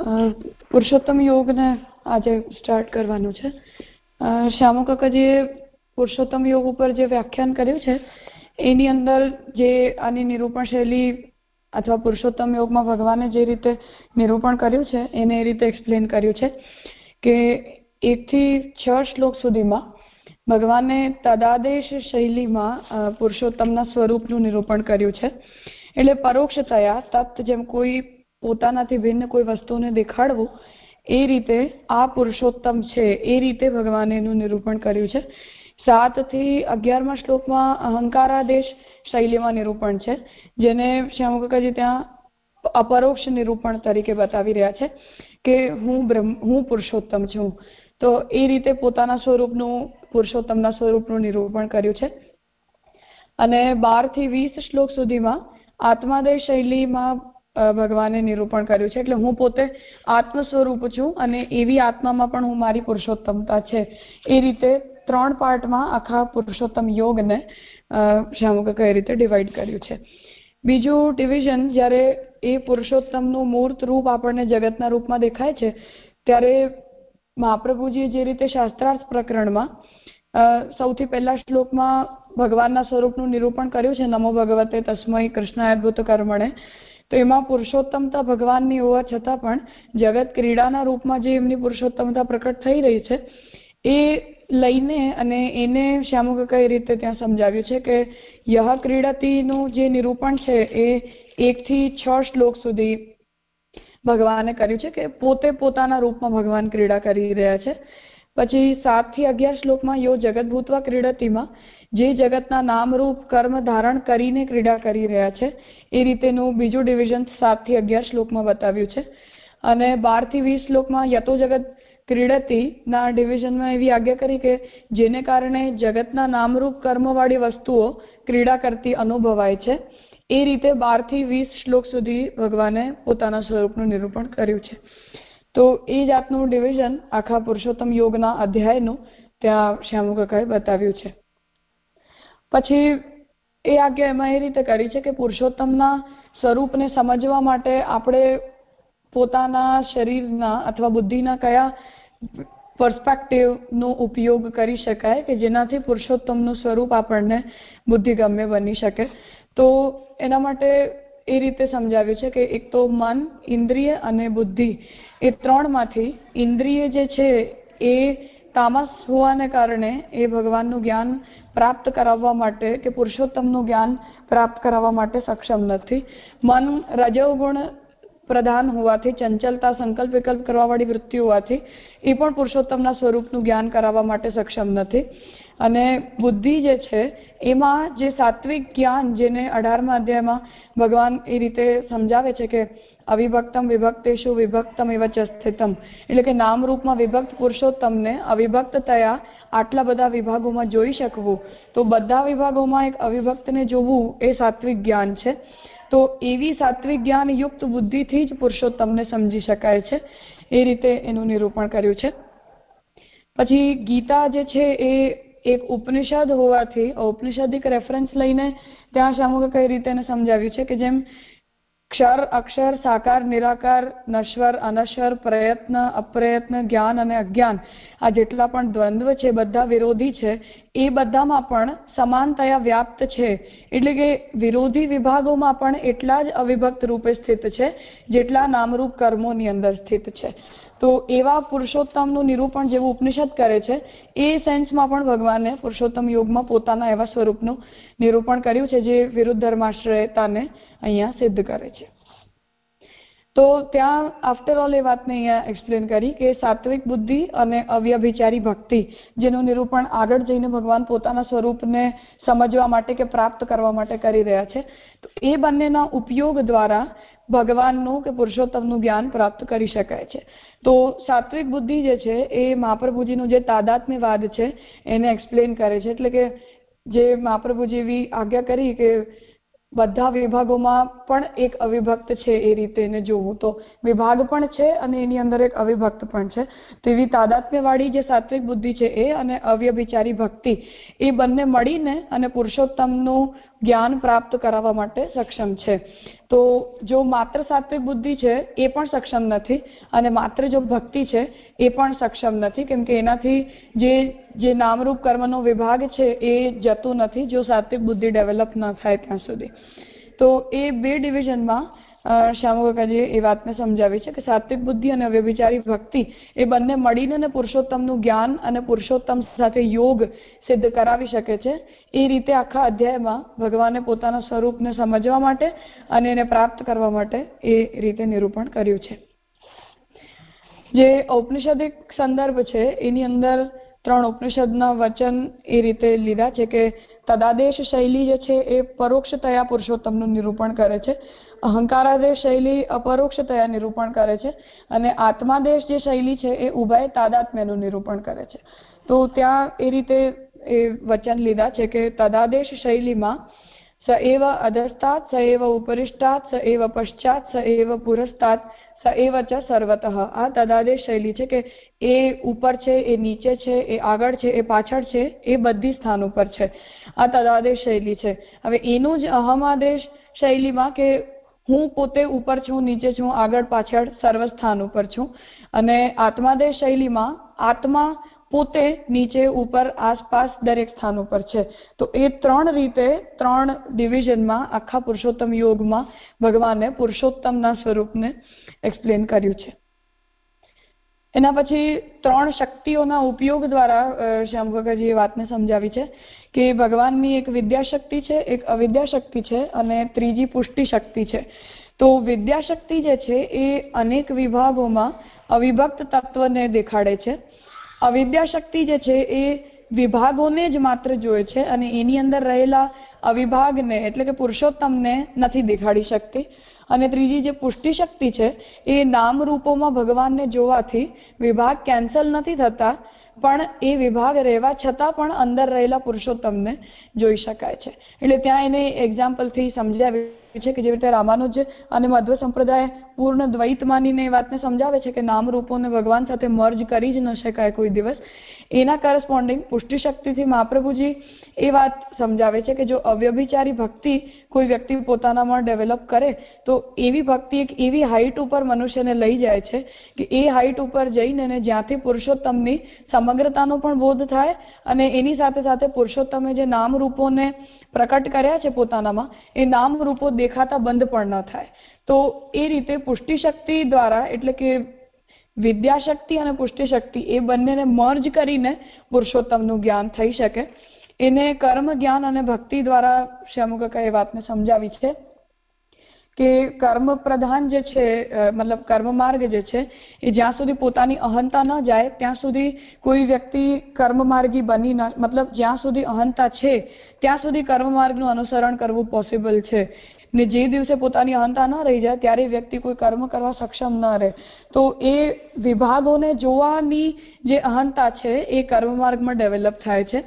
પુરુષોત્તમ યોગને આજે સ્ટાર્ટ કરવાનું છે. શ્યામુ કાકાજીએ પુરુષોત્તમ યોગ ઉપર જે વ્યાખ્યાન કર્યું છે, એની અંદર જે આની નિરૂપણ શૈલી અથવા પુરુષોત્તમ યોગમાં ભગવાને જે રીતે નિરૂપણ કર્યું છે, એને એ રીતે એક્સપ્લેન કર્યું છે કે એકથી છ શ્લોક સુધીમાં ભગવાને તદાદેશ શૈલીમાં પુરુષોત્તમના સ્વરૂપનું નિરૂપણ કર્યું છે. એટલે પરોક્ષતયા તત્ જેમ કોઈ પોતાનાથી ભિન્ન કોઈ વસ્તુને દેખાડવું, એ રીતે આ પુરુષોત્તમ છે, એ રીતે ભગવાને એનું નિરૂપણ કર્યું છે. સાતથી અગિયારમાં શ્લોકમાં અહંકારાદેશ શૈલીમાં નિરૂપણ છે, જેને શ્યામકાકાજી ત્યાં અપરોક્ષ નિરૂપણ તરીકે બતાવી રહ્યા છે કે હું બ્રહ્મ, હું પુરુષોત્તમ છું. તો એ રીતે પોતાના સ્વરૂપનું, પુરુષોત્તમના સ્વરૂપનું નિરૂપણ કર્યું છે. અને બારથી વીસ શ્લોક સુધીમાં આત્માદય શૈલીમાં ભગવાને નિરૂપણ કર્યું છે. એટલે હું પોતે આત્મ સ્વરૂપ છું અને એવી આત્મામાં પણ હું મારી પુરુષોત્તમતા છે. એ રીતે ત્રણ પાર્ટમાં આખા પુરુષોત્તમ યોગને શ્યામુકે કઈ રીતે ડિવાઈડ કર્યું છે. બીજું ડિવિઝન જ્યારે એ પુરુષોત્તમનું મૂર્ત રૂપ આપણને જગતના રૂપમાં દેખાય છે, ત્યારે મહાપ્રભુજીએ જે રીતે શાસ્ત્રાર્થ પ્રકરણમાં સૌથી પહેલા શ્લોકમાં ભગવાનના સ્વરૂપનું નિરૂપણ કર્યું છે. નમો ભગવતે તસ્મય કૃષ્ણાયદભુત કર્મણે. તો એમાં પુરુષોત્તમતા ભગવાનની હોવા છતાં પણ જગત ક્રીડાના રૂપમાં જે એમની પુરુષોત્તમતા પ્રકટ થઈ રહી છે, એ લઈને અને એને શ્યામુકે કઈ રીતે ત્યાં સમજાવ્યું છે કે યહ ક્રીડતીનું જે નિરૂપણ છે એ એકથી છ શ્લોક સુધી ભગવાને કર્યું છે કે પોતે પોતાના રૂપમાં ભગવાન ક્રીડા કરી રહ્યા છે. પછી સાતથી અગિયાર શ્લોકમાં યો જગત ભૂતવા ક્રીડતીમાં. જે જગતના નામરૂપ કર્મ ધારણ કરીને ક્રીડા કરી રહ્યા છે. એ રીતેનું બીજું ડિવિઝન સાતથી અગિયાર શ્લોકમાં બતાવ્યું છે. અને બારથી વીસ શ્લોકમાં યતો જગત ક્રીડતીના ડિવિઝનમાં એવી આજ્ઞા કરી કે જેને કારણે જગતના નામરૂપ કર્મવાળી વસ્તુઓ ક્રીડા કરતી અનુભવાય છે. એ રીતે બારથી વીસ શ્લોક સુધી ભગવાને પોતાના સ્વરૂપનું નિરૂપણ કર્યું છે. તો એ જાતનું ડિવિઝન આખા પુરુષોત્તમ યોગના અધ્યાયનું ત્યાં શ્યામુકાકાએ બતાવ્યું છે. પછી એ આજ્ઞા એમાં એ રીતે કરી છે કે પુરુષોત્તમના સ્વરૂપને સમજવા માટે આપણે પોતાના શરીરના અથવા બુદ્ધિના કયા પર્સપેક્ટિવનો ઉપયોગ કરી શકાય કે જેનાથી પુરુષોત્તમનું સ્વરૂપ આપણને બુદ્ધિગમ્ય બની શકે. તો એના માટે એ રીતે સમજાવ્યું છે કે એક તો મન, ઇન્દ્રિય અને બુદ્ધિ એ ત્રણમાંથી ઇન્દ્રિય જે છે એ તામસ હોવાને કારણે એ ભગવાનનું જ્ઞાન પ્રાપ્ત કરાવવા માટે કે પુરુષોત્તમનું જ્ઞાન પ્રાપ્ત કરાવવા માટે સક્ષમ નથી. મન રજોગુણ પ્રધાન હોવાથી, ચંચલતા, સંકલ્પ વિકલ્પ કરવાવાળી વૃત્તિ હોવાથી, એ પણ પુરુષોત્તમના સ્વરૂપનું જ્ઞાન કરાવવા માટે સક્ષમ નથી. અને બુદ્ધિ જે છે, એમાં જે સાત્વિક જ્ઞાન જેને અઢારમા અધ્યાયમાં ભગવાન એ રીતે સમજાવે છે કે અવિભક્તમ વિભક્તેશુ વિભક્તમ એવા સ્થિતમ એટલે કે નામરૂપમાં વિભક્ત પુરુષોત્તમને અવિભક્ત થયા આટલા બધા વિભાગોમાં જોઈ શકવું. તો બધા વિભાગોમાં એક અવિભક્તને જોવું એ સાત્વિક જ્ઞાન છે. તો એવી સાત્વિક જ્ઞાન યુક્ત બુદ્ધિથી જ પુરુષોત્તમને સમજી શકાય છે. એ રીતે એનું નિરૂપણ કર્યું છે. પછી ગીતા જે છે એ એક ઉપનિષદ હોવાથી ઉપનિષદિક રેફરન્સ લઈને ત્યાં શામુકે કઈ રીતે એને સમજાવ્યું છે કે જેમ ક્ષર, અક્ષર, સાકાર, નિરાકાર, નશ્વર, અનશ્વર, પ્રયત્ન, અપ્રયત્ન, જ્ઞાન અને અજ્ઞાન આ જેટલા પણ દ્વંદ્વ છે, બધા વિરોધી છે, એ બધામાં પણ સમાનતયા વ્યાપ્ત છે. એટલે કે વિરોધી વિભાગોમાં પણ એટલા જ અવિભક્ત રૂપે સ્થિત છે, જેટલા નામરૂપ કર્મોની અંદર સ્થિત છે. તો એવા પુરુષોત્તમનું નિરૂપણ જેવું ઉપનિષદ કરે છે, એ સેન્સમાં પણ ભગવાને પુરુષોત્તમ યોગમાં પોતાના એવા સ્વરૂપનું નિરૂપણ કર્યું છે, જે વિરુદ્ધ ધર્માશ્રયતાને અહીંયા સિદ્ધ કરે છે. તો ત્યાં આફ્ટર ઓલ એ વાતને અહીંયા એક્સપ્લેન કરી કે સાત્વિક બુદ્ધિ અને અવ્યભિચારી ભક્તિ જેનું નિરૂપણ આગળ જઈને ભગવાન પોતાના સ્વરૂપને સમજવા માટે કે પ્રાપ્ત કરવા માટે કરી રહ્યા છે. તો એ બંનેના ઉપયોગ દ્વારા ભગવાનનું કે પુરુષોત્તમનું જ્ઞાન પ્રાપ્ત કરી શકાય છે. તો સાત્વિક બુદ્ધિ જે છે, એ મહાપ્રભુજીનું જે તાદાત્મ્યવાદ છે, એને એક્સપ્લેન કરે છે. એટલે કે જે મહાપ્રભુજી એવી આજ્ઞા કરી કે બધા વિભાગોમાં પણ એક અવિભક્ત છે એ રીતે એને જોવું. તો વિભાગ પણ છે અને એની અંદર એક અવિભક્ત પણ છે. તેવી તાદાત્મ્યવાળી જે સાત્વિક બુદ્ધિ છે એ અને અવ્યભિચારી ભક્તિ, એ બંને મળીને અને પુરુષોત્તમનું જ્ઞાન પ્રાપ્ત કરાવવા માટે સક્ષમ છે. તો જો માત્ર સાત્વિક બુદ્ધિ છે, એ પણ સક્ષમ નથી. અને માત્ર જો ભક્તિ છે, એ પણ સક્ષમ નથી. કેમ કે એનાથી જે જે નામરૂપ કર્મનો વિભાગ છે, એ જતું નથી, જો સાત્વિક બુદ્ધિ ડેવલપ ન થાય ત્યાં સુધી. તો એ બે ડિવિઝનમાં શ્યામકાકાજીએ એ વાતને સમજાવી છે કે સાત્વિક બુદ્ધિ અને વ્યભિચારી ભક્તિ એ બંને મળીને પુરુષોત્તમનું જ્ઞાન અને પુરુષોત્તમ સાથે યોગ સિદ્ધ કરાવી શકે છે. એ રીતે આખા અધ્યાયમાં ભગવાને પોતાના સ્વરૂપને સમજવા માટે અને એને પ્રાપ્ત કરવા માટે એ રીતે નિરૂપણ કર્યું છે. જે ઔપનિષદિક સંદર્ભ છે, એની અંદર ત્રણ ઉપનિષદના વચન એ રીતે લીધા છે કે તદાદેશ શૈલી જે છે એ પરોક્ષતયા પુરુષોત્તમનું નિરૂપણ કરે છે. અહંકારાદેશ શૈલી અપરોક્ષતયા નિરૂપણ કરે છે અને આત્માદેશ જે શૈલી છે એ ઉભય તાદાત્મ્યનું નિરૂપણ કરે છે. તો ત્યાં એ રીતે એ વચન લીધા છે કે તદાદેશ શૈલીમાં સ એવ અધસ્તાત, સ એવ ઉપરિષ્ટાત, સ એવ પશ્ચાત, સ એવ પુરસ્તાત, સ એવ ચ સર્વતઃ. આ તદાદેશ શૈલી છે કે એ ઉપર છે, એ નીચે છે, એ આગળ છે, એ પાછળ છે, એ બધી સ્થાન ઉપર છે. આ તદાદેશ શૈલી છે. હવે એનું જ અહમાદેશ શૈલીમાં કે હું પોતે ઉપર છું, નીચે છું, આગળ પાછળ સર્વ સ્થાન ઉપર છું. અને આત્માદય શૈલીમાં આત્મા પોતે નીચે, ઉપર, આસપાસ દરેક સ્થાન ઉપર છે. તો એ ત્રણ રીતે, ત્રણ ડિવિઝનમાં, આખા પુરુષોત્તમ યોગમાં ભગવાને પુરુષોત્તમના સ્વરૂપને એક્સપ્લેન કર્યું છે. એના પછી ત્રણ શક્તિઓના ઉપયોગ દ્વારા શ્યામકાકાજીએ વાતને સમજાવી છે. કે ભગવાનની એક વિદ્યાશક્તિ છે, એક અવિદ્યાશક્તિ છે અને ત્રીજી પુષ્ટિ શક્તિ છે. તો વિદ્યાશક્તિ જે છે એ અનેક વિભાગોમાં અવિભક્ત તત્વને દેખાડે છે. અવિદ્યાશક્તિ જે છે એ વિભાગોને જ માત્ર જોએ છે અને એની અંદર રહેલા અવિભાગને એટલે કે પુરુષોત્તમને નથી દેખાડી શકતી. અને ત્રીજી જે પુષ્ટિ શક્તિ છે એ નામ રૂપોમાં ભગવાનને જોવાથી વિભાગ કેન્સલ નથી થતા પણ એ વિભાગ રહેવા છતાં પણ અંદર રહેલા પુરુષોત્તમને જોઈ શકાય છે. એટલે ત્યાં એને એક્ઝામ્પલથી સમજાવ્યું છે કે જેવી રીતે રામાનુજ અને મધ્વ સંપ્રદાય પૂર્ણ દ્વૈત માનીને એ વાતને સમજાવે છે કે નામ રૂપોને ભગવાન સાથે મર્જ કરી જ ન શકાય કોઈ દિવસ, એના કરસ્પોન્ડિંગ પુષ્ટિ શક્તિથી મહાપ્રભુજી એ વાત સમજાવે છે કે જો અવ્યભિચારી ભક્તિ કોઈ વ્યક્તિ પોતાનામાં ડેવલપ કરે, તો એવી ભક્તિ એક એવી હાઈટ ઉપર મનુષ્યને લઈ જાય છે કે એ હાઈટ ઉપર જઈને જ્યાંથી પુરુષોત્તમની સમગ્રતાનો પણ બોધ થાય અને એની સાથે સાથે પુરુષોત્તમે જે નામ રૂપોને પ્રકટ કર્યા છે પોતાનામાં, એ નામ રૂપો દેખાતા બંધ પણ ન થાય. તો એ રીતે પુષ્ટિ શક્તિ દ્વારા, એટલે કે વિદ્યાશક્તિ અને પુષ્ટિ શક્તિ એ બંનેને મર્જ કરીને પુરુષોત્તમનું જ્ઞાન થઈ શકે. એને કર્મ જ્ઞાન અને ભક્તિ દ્વારા શ્યામુકાકા એ વાતને સમજાવી છે કે કર્મ પ્રધાન જે છે મતલબ કર્મ માર્ગ જે છે, એ જ્યાં સુધી પોતાની અહંતા ન જાય, ત્યાં સુધી કોઈ વ્યક્તિ કર્મ માર્ગી બની ન, મતલબ જ્યાં સુધી અહંતા છે, ત્યાં સુધી કર્મ માર્ગનું અનુસરણ કરવું પોસિબલ છે. ને જે દિવસે પોતાની અહંતા ન રહી જાય, ત્યારે વ્યક્તિ કોઈ કર્મ કરવા સક્ષમ ન રહે. તો એ વિભાગોને જોવાની જે અહંતા છે, એ કર્મ માર્ગમાં ડેવલપ થાય છે.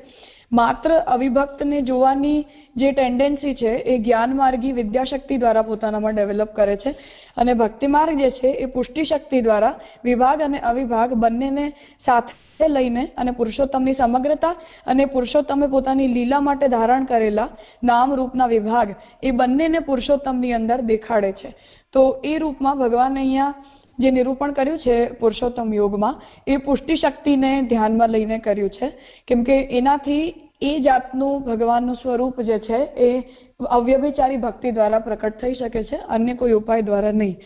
માત્ર અવિભક્તને જોવાની જે ટેન્ડન્સી છે, એ જ્ઞાન માર્ગી વિદ્યાશક્તિ દ્વારા પોતાનામાં ડેવલપ કરે છે. અને ભક્તિ માર્ગ જે છે, એ પુષ્ટિ શક્તિ દ્વારા વિભાગ અને અવિભાગ બંનેને સાથે લઈને અને પુરુષોત્તમની સમગ્રતા અને પુરુષોત્તમે પોતાની લીલા માટે ધારણ કરેલા નામ રૂપના વિભાગ એ બંનેને પુરુષોત્તમની અંદર દેખાડે છે. તો એ રૂપમાં ભગવાન અહીંયા જે નિરૂપણ કર્યું છે પુરુષોત્તમ યોગમાં, એ પુષ્ટિ શક્તિને ધ્યાનમાં લઈને કર્યું છે. કેમ કે એનાથી એ જાતનું ભગવાનનું સ્વરૂપ જે છે એ અવ્યભિચારી ભક્તિ દ્વારા પ્રકટ થઈ શકે છે, અન્ય કોઈ ઉપાય દ્વારા નહીં.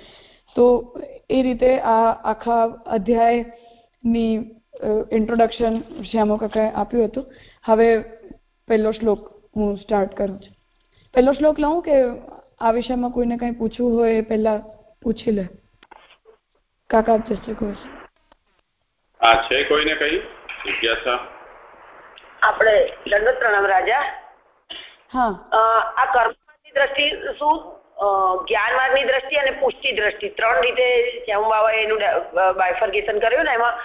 તો એ રીતે આ આખા અધ્યાયની ઇન્ટ્રોડક્શન શ્યામો કાકાએ આપ્યું હતું. હવે પહેલો શ્લોક હું સ્ટાર્ટ કરું છું. પહેલો શ્લોક લઉં કે આ વિષયમાં કોઈને કંઈ પૂછવું હોય એ પહેલા પૂછી લે. કાકા જશે કોઈ આ છે કોઈને કઈ? જિજ્ઞાસા. આપણે દંડવત પ્રણામ રાજા. હા. આ કર્મની દ્રષ્ટિ શું જ્ઞાન માર્ગની દ્રષ્ટિ અને પુષ્ટિ દ્રષ્ટિ. ત્રણ રીતે શ્યામ બાબાએ એનું બાયફર્ગેશન કર્યું ને, એમાં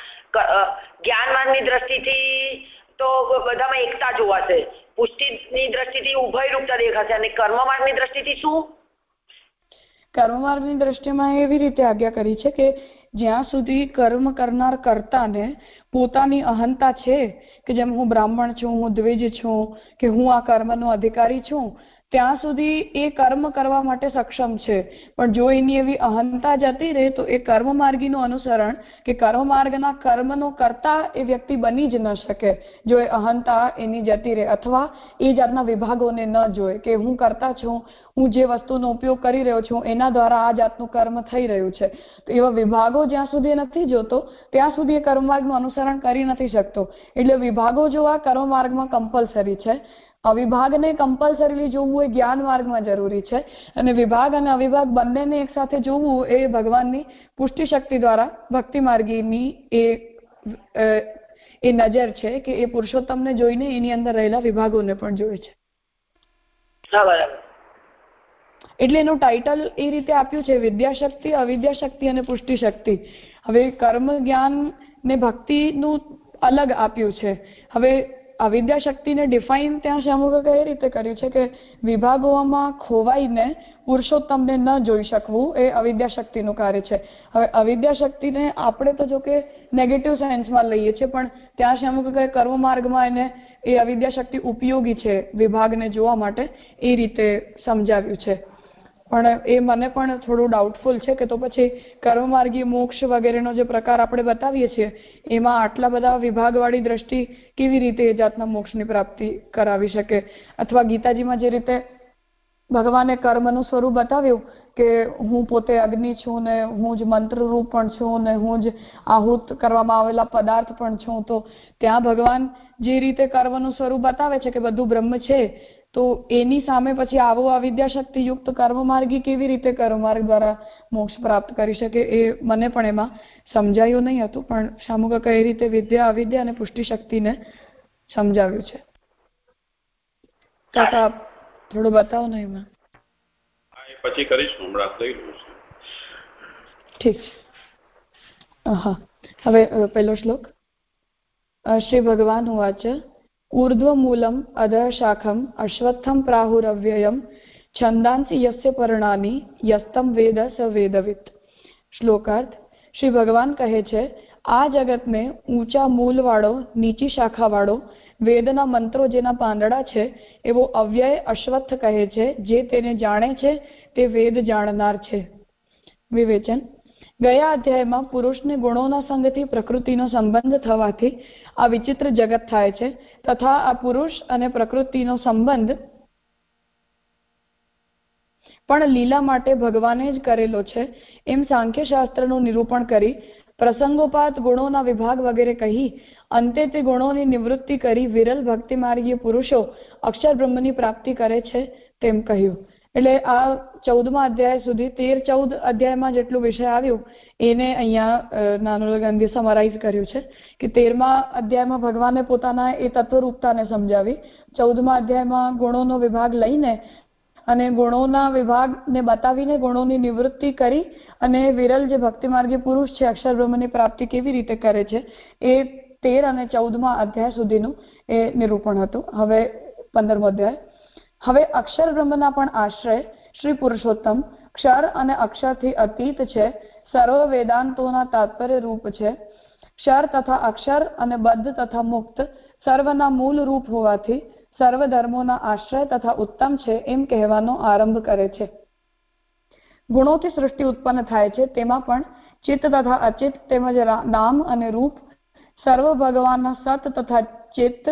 જ્ઞાન દ્રષ્ટિથી તો બધામાં એકતા જોવાશે પુષ્ટિની દ્રષ્ટિથી ઉભય રૂપતા દેખાશે અને કર્મ દ્રષ્ટિથી શું? કર્મ દ્રષ્ટિમાં એવી રીતે આજ્ઞા કરી છે કે જ્યાં સુધી કર્મ કરનાર કર્તાને પોતાની અહંતા છે, કે જેમ હું બ્રાહ્મણ છું, હું દ્વિજ છું, કે હું આ કર્મનો અધિકારી છું ત્યાં સુધી એ કર્મ કરવા માટે સક્ષમ છે. પણ જો એની એવી અહંતા જતી રહે, તો એ કર્મ માર્ગીનું અનુસરણ કે કર્મ માર્ગના કર્મનો કરતા એ વ્યક્તિ બની જ ન શકે. જો એ અહંતા એની જતી રહે અથવા એ જાતના વિભાગોને ન જોય કે હું કરતા છું, હું જે વસ્તુનો ઉપયોગ કરી રહ્યો છું, એના દ્વારા આ જાતનું કર્મ થઈ રહ્યું છે. તો એવા વિભાગો જ્યાં સુધી નથી જોતો, ત્યાં સુધી એ કર્મ માર્ગનું અનુસરણ કરી નથી શકતો. એટલે વિભાગો જોવા કર્મ માર્ગમાં કમ્પલસરી છે અવિભાગને કમ્પલસરીલી જોવું એ જ્ઞાન માર્ગમાં જરૂરી છે. અને વિભાગ અને અવિભાગ બંનેને એક સાથે જોવું એ ભગવાનની પુષ્ટિ શક્તિ દ્વારા ભક્તિ માર્ગીની એ એ નજર છે કે એ પુરુષોત્તમને જોઈને એની અંદર રહેલા વિભાગોને પણ જોવે છે. એટલે એનું ટાઇટલ એ રીતે આપ્યું છે વિદ્યાશક્તિ અવિદ્યાશક્તિ અને પુષ્ટિ શક્તિ હવે કર્મ જ્ઞાન ને ભક્તિનું અલગ આપ્યું છે. હવે અવિદ્યા શક્તિને ડિફાઇન ત્યાં શામુકે એ રીતે કર્યું છે કે વિભાગોમાં ખોવાઈને પુરુષોત્તમને ન જોઈ શકવું એ અવિદ્યા શક્તિનું કાર્ય છે. હવે અવિદ્યા શક્તિને આપણે તો જો કે નેગેટિવ સેન્સમાં લઈએ છીએ, પણ ત્યાં કહે કર્મ માર્ગમાં એને એ અવિદ્યા શક્તિ ઉપયોગી છે વિભાગને જોવા માટે એ રીતે સમજાવ્યું છે. પણ એ મને પણ થોડું ડાઉટફુલ છે કે તો પછી કર્મમાર્ગી મોક્ષ વગેરેનો જે પ્રકાર આપણે બતાવીએ છીએ, એમાં આટલા બધા વિભાગવાળી દ્રષ્ટિ કેવી રીતે એ જાતના મોક્ષની પ્રાપ્તિ કરાવી શકે? અથવા ગીતાજીમાં જે રીતે ભગવાને કર્મનું સ્વરૂપ બતાવ્યું કે હું પોતે અગ્નિ છું ને હું જ મંત્રરૂપ પણ છું ને હું જ આહુત કરવામાં આવેલા પદાર્થ પણ છું, તો ત્યાં ભગવાન જે રીતે કર્મનું સ્વરૂપ બતાવે છે કે બધું બ્રહ્મ છે તો એની સામે પછી આવો આ વિદ્યાશક્તિ યુક્ત કર્મમાર્ગી કેવી રીતે કર્મમાર્ગ દ્વારા મોક્ષ પ્રાપ્ત કરી શકે એ મને પણ એમાં સમજાયું નહીં હતું પણ શામુકા કઈ રીતે વિદ્યા અવિદ્યા અને પુષ્ટિ શક્તિને સમજાવ્યું છે? કાકા થોડું બતાવો ને એમાં. પછી કરીશું હમણાં લઈ લઉં છું. ઠીક છે. હા હવે પહેલો શ્લોક. શ્રી ભગવાન વાચ ऊर्ध्वमूलम् अधः शाखम् अश्वत्थं प्राहुरव्ययम् छन्दांसि यस्य पर्णानि યસ્તમ વેદ સ વેદવિત શ્લોકાર્થ શ્રી ભગવાન કહે છે આ જગતને ઊંચા મૂલવાળો નીચી શાખાવાળો વેદના મંત્રો જેના પાંદડા છે એવો અવ્યય અશ્વત્થ કહે છે જે તેને જાણે છે તે વેદ જાણનાર છે વિવેચન ગયા અધ્યાયમાં પુરુષને ગુણોના સંગથી પ્રકૃતિનો સંબંધ થવાથી આ વિચિત્ર જગત થાય છે. તથા આ પુરુષ અને પ્રકૃતિનો સંબંધ પણ લીલા માટે ભગવાને જ કરેલો છે. એમ સાંખ્યશાસ્ત્રનું નિરૂપણ કરી પ્રસંગોપાત ગુણોના વિભાગ વગેરે કહી અંતે તે ગુણોની નિવૃત્તિ કરી વિરલ ભક્તિ માર્ગીય પુરુષો અક્ષર બ્રહ્મની પ્રાપ્તિ કરે છે તેમ કહ્યું. એટલે આ ચૌદમા અધ્યાય સુધી તેર ચૌદ અધ્યાયમાં જેટલું વિષય આવ્યું, એને અહીંયા નાનુલ ગાંધી સમરાઈઝ કર્યું છે કે તેરમા અધ્યાયમાં ભગવાને પોતાના એ તત્વરૂપતાને સમજાવી, ચૌદમા અધ્યાયમાં ગુણોનો વિભાગ લઈને અને ગુણોના વિભાગને બતાવીને ગુણોની નિવૃત્તિ કરી અને વિરલ જે ભક્તિ માર્ગે પુરુષ છે, અક્ષર બ્રહ્મની પ્રાપ્તિ કેવી રીતે કરે છે, એ તેર અને ચૌદમા અધ્યાય સુધીનું એ નિરૂપણ હતું. હવે પંદરમો અધ્યાય. હવે અક્ષર બ્રહ્મના પણ આશ્રય શ્રી પુરુષોત્તમ. ક્ષર અને અક્ષરથી અતીત છે. સર્વ વેદાંતોના તાત્પર્ય રૂપ છે. ક્ષર તથા અક્ષર અને બદ્ધ તથા મુક્ત સર્વના મૂળ રૂપ હોવાથી સર્વ ધર્મોના આશ્રય તથા ઉત્તમ છે એમ કહેવાનો આરંભ કરે છે. ગુણોથી સૃષ્ટિ ઉત્પન્ન થાય છે. તેમાં પણ ચિત્ત તથા અચિત તેમજ નામ અને રૂપ સર્વ ભગવાનના સત તથા ચિત્ત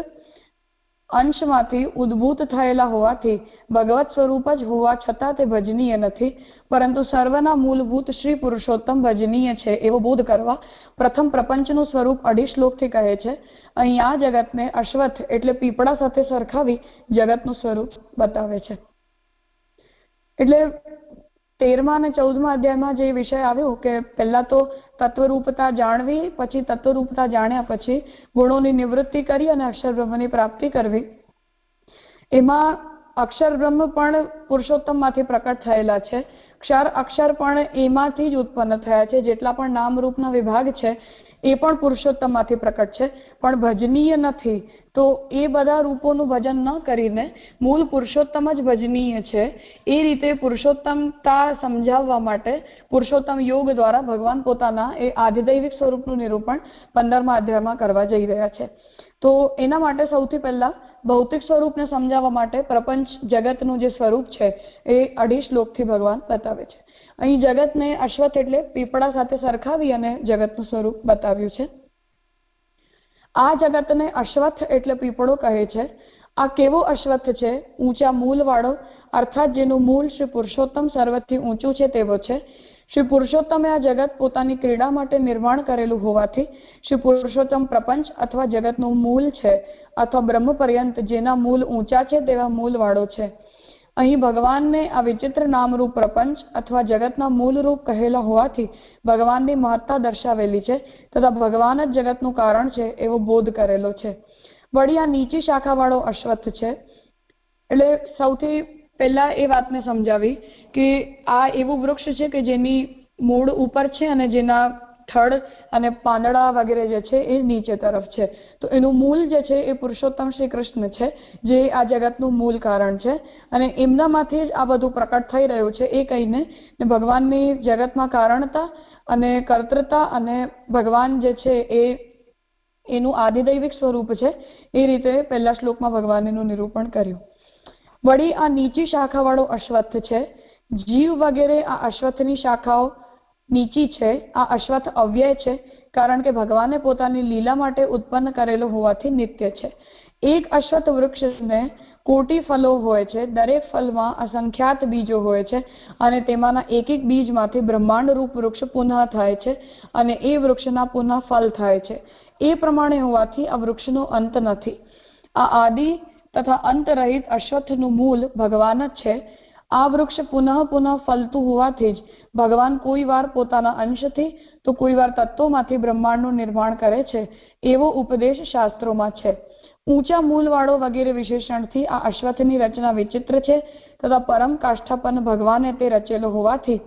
અંશમાંથી ઉદ્ભૂત થયેલા હોવાથી ભગવત સ્વરૂપ જ હોવા છતાં તે ભજનીય નથી, પરંતુ સર્વના મૂળભૂત શ્રી પુરુષોત્તમ ભજનીય છે એવો બોધ કરવા પ્રથમ પ્રપંચનું સ્વરૂપ અઢી શ્લોકથી કહે છે, અહીં આ જગતને અશ્વથ એટલે પીપળા સાથે સરખાવી જગતનું સ્વરૂપ બતાવે છે. એટલે તેરમા અને ચૌદમા અધ્યાયમાં જે વિષય આવ્યો કે પહેલા તો તત્વરૂપતા જાણવી, પછી તત્વરૂપતા જાણ્યા, પછી ગુણોની નિવૃત્તિ કરી અને અક્ષર બ્રહ્મની પ્રાપ્તિ કરવી. એમાં અક્ષર બ્રહ્મ પણ પુરુષોત્તમમાંથી પ્રકટ થયેલા છે. ક્ષર અક્ષર પણ એમાંથી જ ઉત્પન્ન થયા છે. જેટલા પણ નામ રૂપના વિભાગ છે એ પણ પુરુષોત્તમમાંથી પ્રકટ છે. પણ ભજનીય નથી. તો એ બધા રૂપોનું ભજન ન કરીને મૂળ પુરુષોત્તમ જ ભજનીય છે. એ રીતે પુરુષોત્તમતા સમજાવવા માટે પુરુષોત્તમ યોગ દ્વારા ભગવાન પોતાના એ આધિદૈવિક સ્વરૂપનું નિરૂપણ પંદરમા અધ્યાયમાં કરવા જઈ રહ્યા છે. તો એના માટે સૌથી પહેલા ભૌતિક સ્વરૂપને સમજાવવા માટે પ્રપંચ જગતનું જે સ્વરૂપ છે, એ અઢી શ્લોકથી ભગવાન બતાવે છે. અહીં જગતને અશ્વથ એટલે પીપળા સાથે સરખાવી અને જગતનું સ્વરૂપ બતાવ્યું છે. આ જગતને અશ્વથ એટલે પીપળો કહે છે. આ કેવો અશ્વથ છે? ઊંચા મૂલવાળો, અર્થાત જેનું મૂળ શ્રી પુરુષોત્તમ સર્વથી ઊંચું છે તેવો છે. શ્રી પુરુષોત્તમે આ જગત પોતાની ક્રીડા માટે નિર્માણ કરેલું હોવાથી શ્રી પુરુષોત્તમ પ્રપંચ અથવા જગતનું મૂળ છે અથવા બ્રહ્મ પર્યંત જેના મૂળ ઊંચા છે તેવા મૂળવાળો છે. અહીં ભગવાનને આ વિચિત્ર નામરૂપ પ્રપંચ અથવા જગતના મૂળરૂપ કહેલા હોવાથી ભગવાનની મહત્તા દર્શાવેલી છે તથા ભગવાન જ જગતનું કારણ છે એવો બોધ કરેલો છે. વળી આ નીચી શાખાવાળો અશ્વત્થ છે. એટલે સૌથી પહેલા એ વાતને સમજાવી કે આ એવું વૃક્ષ છે કે જેની મૂળ ઉપર છે અને જેના થડ અને પાંદડા વગેરે જે છે એ નીચે તરફ છે. તો એનું મૂળ જે છે એ પુરુષોત્તમ શ્રી કૃષ્ણ છે, જે આ જગતનું મૂળ કારણ છે. અને એમનામાંથી જ આ બધું પ્રકટ થઈ રહ્યું છે એ કહીને ભગવાનની જગતમાં કારણતા અને કર્તૃતા અને ભગવાન જે છે એ એનું આદિદૈવિક સ્વરૂપ છે એ રીતે પહેલા શ્લોકમાં ભગવાને એનું નિરૂપણ કર્યું. વળી આ નીચી શાખાવાળો અશ્વત્થ છે. જીવ વગેરે આ અશ્વત્થની શાખાઓ નીચી છે, આ અશ્વત્થ અવ્યય છે, કારણ કે ભગવાને પોતાની લીલા માટે ઉત્પન્ન કરેલો હોવાથી નિત્ય છે. એક અશ્વત્થ વૃક્ષને કોટી ફલો હોય છે, દરેક ફલમાં અસંખ્યાત બીજો હોય છે અને તેમાંના એક એક બીજમાંથી બ્રહ્માંડ રૂપ વૃક્ષ પુનઃ થાય છે અને એ વૃક્ષના પુનઃ ફલ થાય છે. એ પ્રમાણે હોવાથી આ વૃક્ષનો અંત નથી. આ આદિ તથા અંતરહિત અશ્વત્થનું મૂળ ભગવાન જ છે. આ વૃક્ષ પુનઃ પુનઃ ફલતું હોવાથી જ ભગવાન કોઈ વાર પોતાના અંશથી, તો કોઈ વાર તત્વોમાંથી બ્રહ્માંડનું નિર્માણ કરે છે, એવો ઉપદેશ શાસ્ત્રોમાં છે. ઊંચા મૂલવાળો વગેરે વિશેષણથી આ અશ્વથની રચના વિચિત્ર છે, તથા પરમ કાષ્ઠાપન ભગવાને તે રચેલો હોવાથી,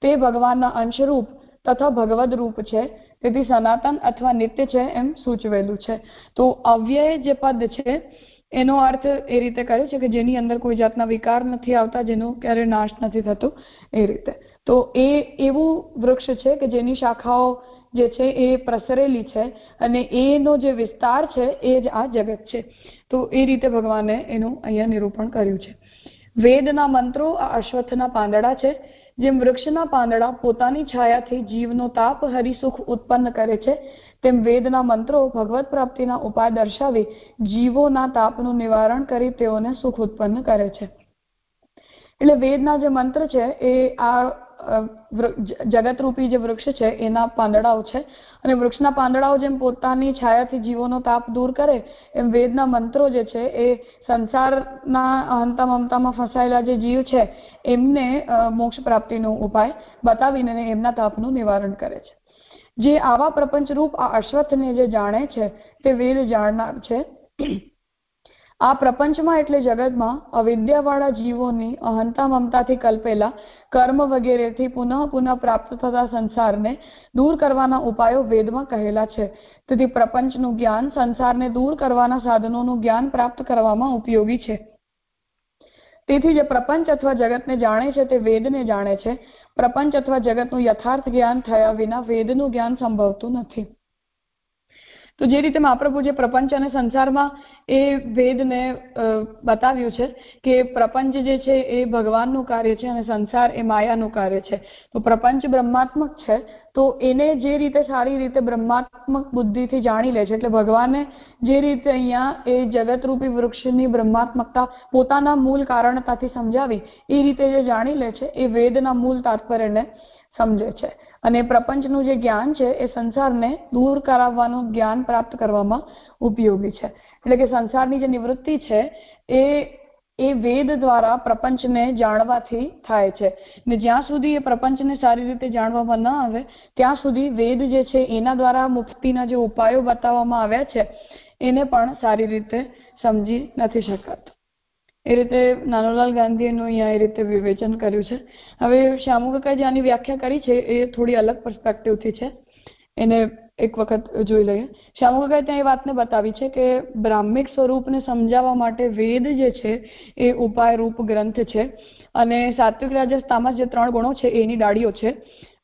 તે ભગવાનના અંશરૂપ તથા ભગવદ રૂપ છે, તેથી સનાતન અથવા નિત્ય છે એમ સૂચવેલું છે. તો અવ્યય જે પદ છે, એનો અર્થ એ રીતે કર્યો છે કે જેની અંદર કોઈ જાતના વિકાર નથી આવતા, જેનો ક્યારે નાશ નથી થતો, એ રીતે. તો એ એવું વૃક્ષ છે કે જેની શાખાઓ જે છે એ પ્રસરેલી છે અને એનો જે વિસ્તાર છે એ જ આ જગત છે. તો એ રીતે ભગવાને એનું અહીંયા નિરૂપણ કર્યું છે. વેદના મંત્રો આ અશ્વત્થના પાંદડા છે જેમ વૃક્ષના પાંદડા પોતાની છાયાથી જીવનો તાપ, હરિસુખ ઉત્પન્ન કરે છે, તેમ વેદના મંત્રો ભગવત પ્રાપ્તિના ઉપાય દર્શાવી જીવોના તાપનું નિવારણ કરી તેઓને સુખ ઉત્પન્ન કરે છે. એટલે વેદના જે મંત્ર છે એ આ જગતરૂપી જે વૃક્ષ છે, એના પાંદડાઓ છે. અને વૃક્ષના પાંદડાઓ જેમ પોતાની છાયાથી જીવોનો તાપ દૂર કરે, એમ વેદના મંત્રો જે છે, એ સંસારના અહંતા મમતામાં ફસાયેલા જે જીવ છે, એમને મોક્ષ પ્રાપ્તિનો ઉપાય બતાવીને એમના તાપનું નિવારણ કરે છે. જે આવા પ્રપંચરૂપ આ અશ્વથને જે જાણે છે, તે વેદ જાણનાર છે. આ પ્રપંચમાં એટલે જગતમાં અવિદ્યાવાળા જીવોની અહંતા મમતાથી કલ્પેલા કર્મ વગેરેથી પુનઃ પુનઃ પ્રાપ્ત થતા સંસારને દૂર કરવાના ઉપાયો વેદમાં કહેલા છે. તેથી પ્રપંચનું જ્ઞાન સંસારને દૂર કરવાના સાધનોનું જ્ઞાન પ્રાપ્ત કરવામાં ઉપયોગી છે. તેથી જે પ્રપંચ અથવા જગતને જાણે છે તે વેદને જાણે છે. પ્રપંચ અથવા જગતનું યથાર્થ જ્ઞાન થયા વિના વેદનું જ્ઞાન સંભવતું નથી. તો જે રીતે મહાપ્રભુ પ્રપંચ અને સંસારમાં એ વેદને બતાવ્યું છે કે પ્રપંચ જે છે એ ભગવાનનું કાર્ય છે અને સંસાર એ માયાનું કાર્ય છે. તો પ્રપંચ બ્રહ્માત્મક છે, તો એને જે રીતે સારી રીતે બ્રહ્માત્મક બુદ્ધિથી જાણી લે છે, એટલે ભગવાને જે રીતે અહીંયા એ જગતરૂપી વૃક્ષની બ્રહ્માત્મકતા પોતાના મૂળ કારણતાથી સમજાવી, એ રીતે જે જાણી લે છે, એ વેદના મૂળ તાત્પર્યને સમજે છે. અને પ્રપંચનું જે જ્ઞાન છે એ સંસારને દૂર કરાવવાનું જ્ઞાન પ્રાપ્ત કરવામાં ઉપયોગી છે. એટલે કે સંસારની જે નિવૃત્તિ છે એ એ વેદ દ્વારા પ્રપંચને જાણવાથી થાય છે. ને જ્યાં સુધી એ પ્રપંચને સારી રીતે જાણવામાં ન આવે, ત્યાં સુધી વેદ જે છે એના દ્વારા મુક્તિના જે ઉપાયો બતાવવામાં આવ્યા છે, એને પણ સારી રીતે સમજી નથી શકાતું. એ રીતે નાનુલાલ ગાંધીનું અહીંયા એ રીતે વિવેચન કર્યું છે. હવે શ્યામુ જે આની વ્યાખ્યા કરી છે, એ થોડી અલગ પર્સપેક્ટિવથી છે. એને એક વખત જોઈ લઈએ. શ્યામુ ત્યાં એ વાતને બતાવી છે કે બ્રાહ્મિક સ્વરૂપને સમજાવવા માટે વેદ જે છે, એ ઉપાય રૂપ ગ્રંથ છે. અને સાત્વિક રાજસ તામસ જે ત્રણ ગુણો છે, એની ડાળીઓ છે.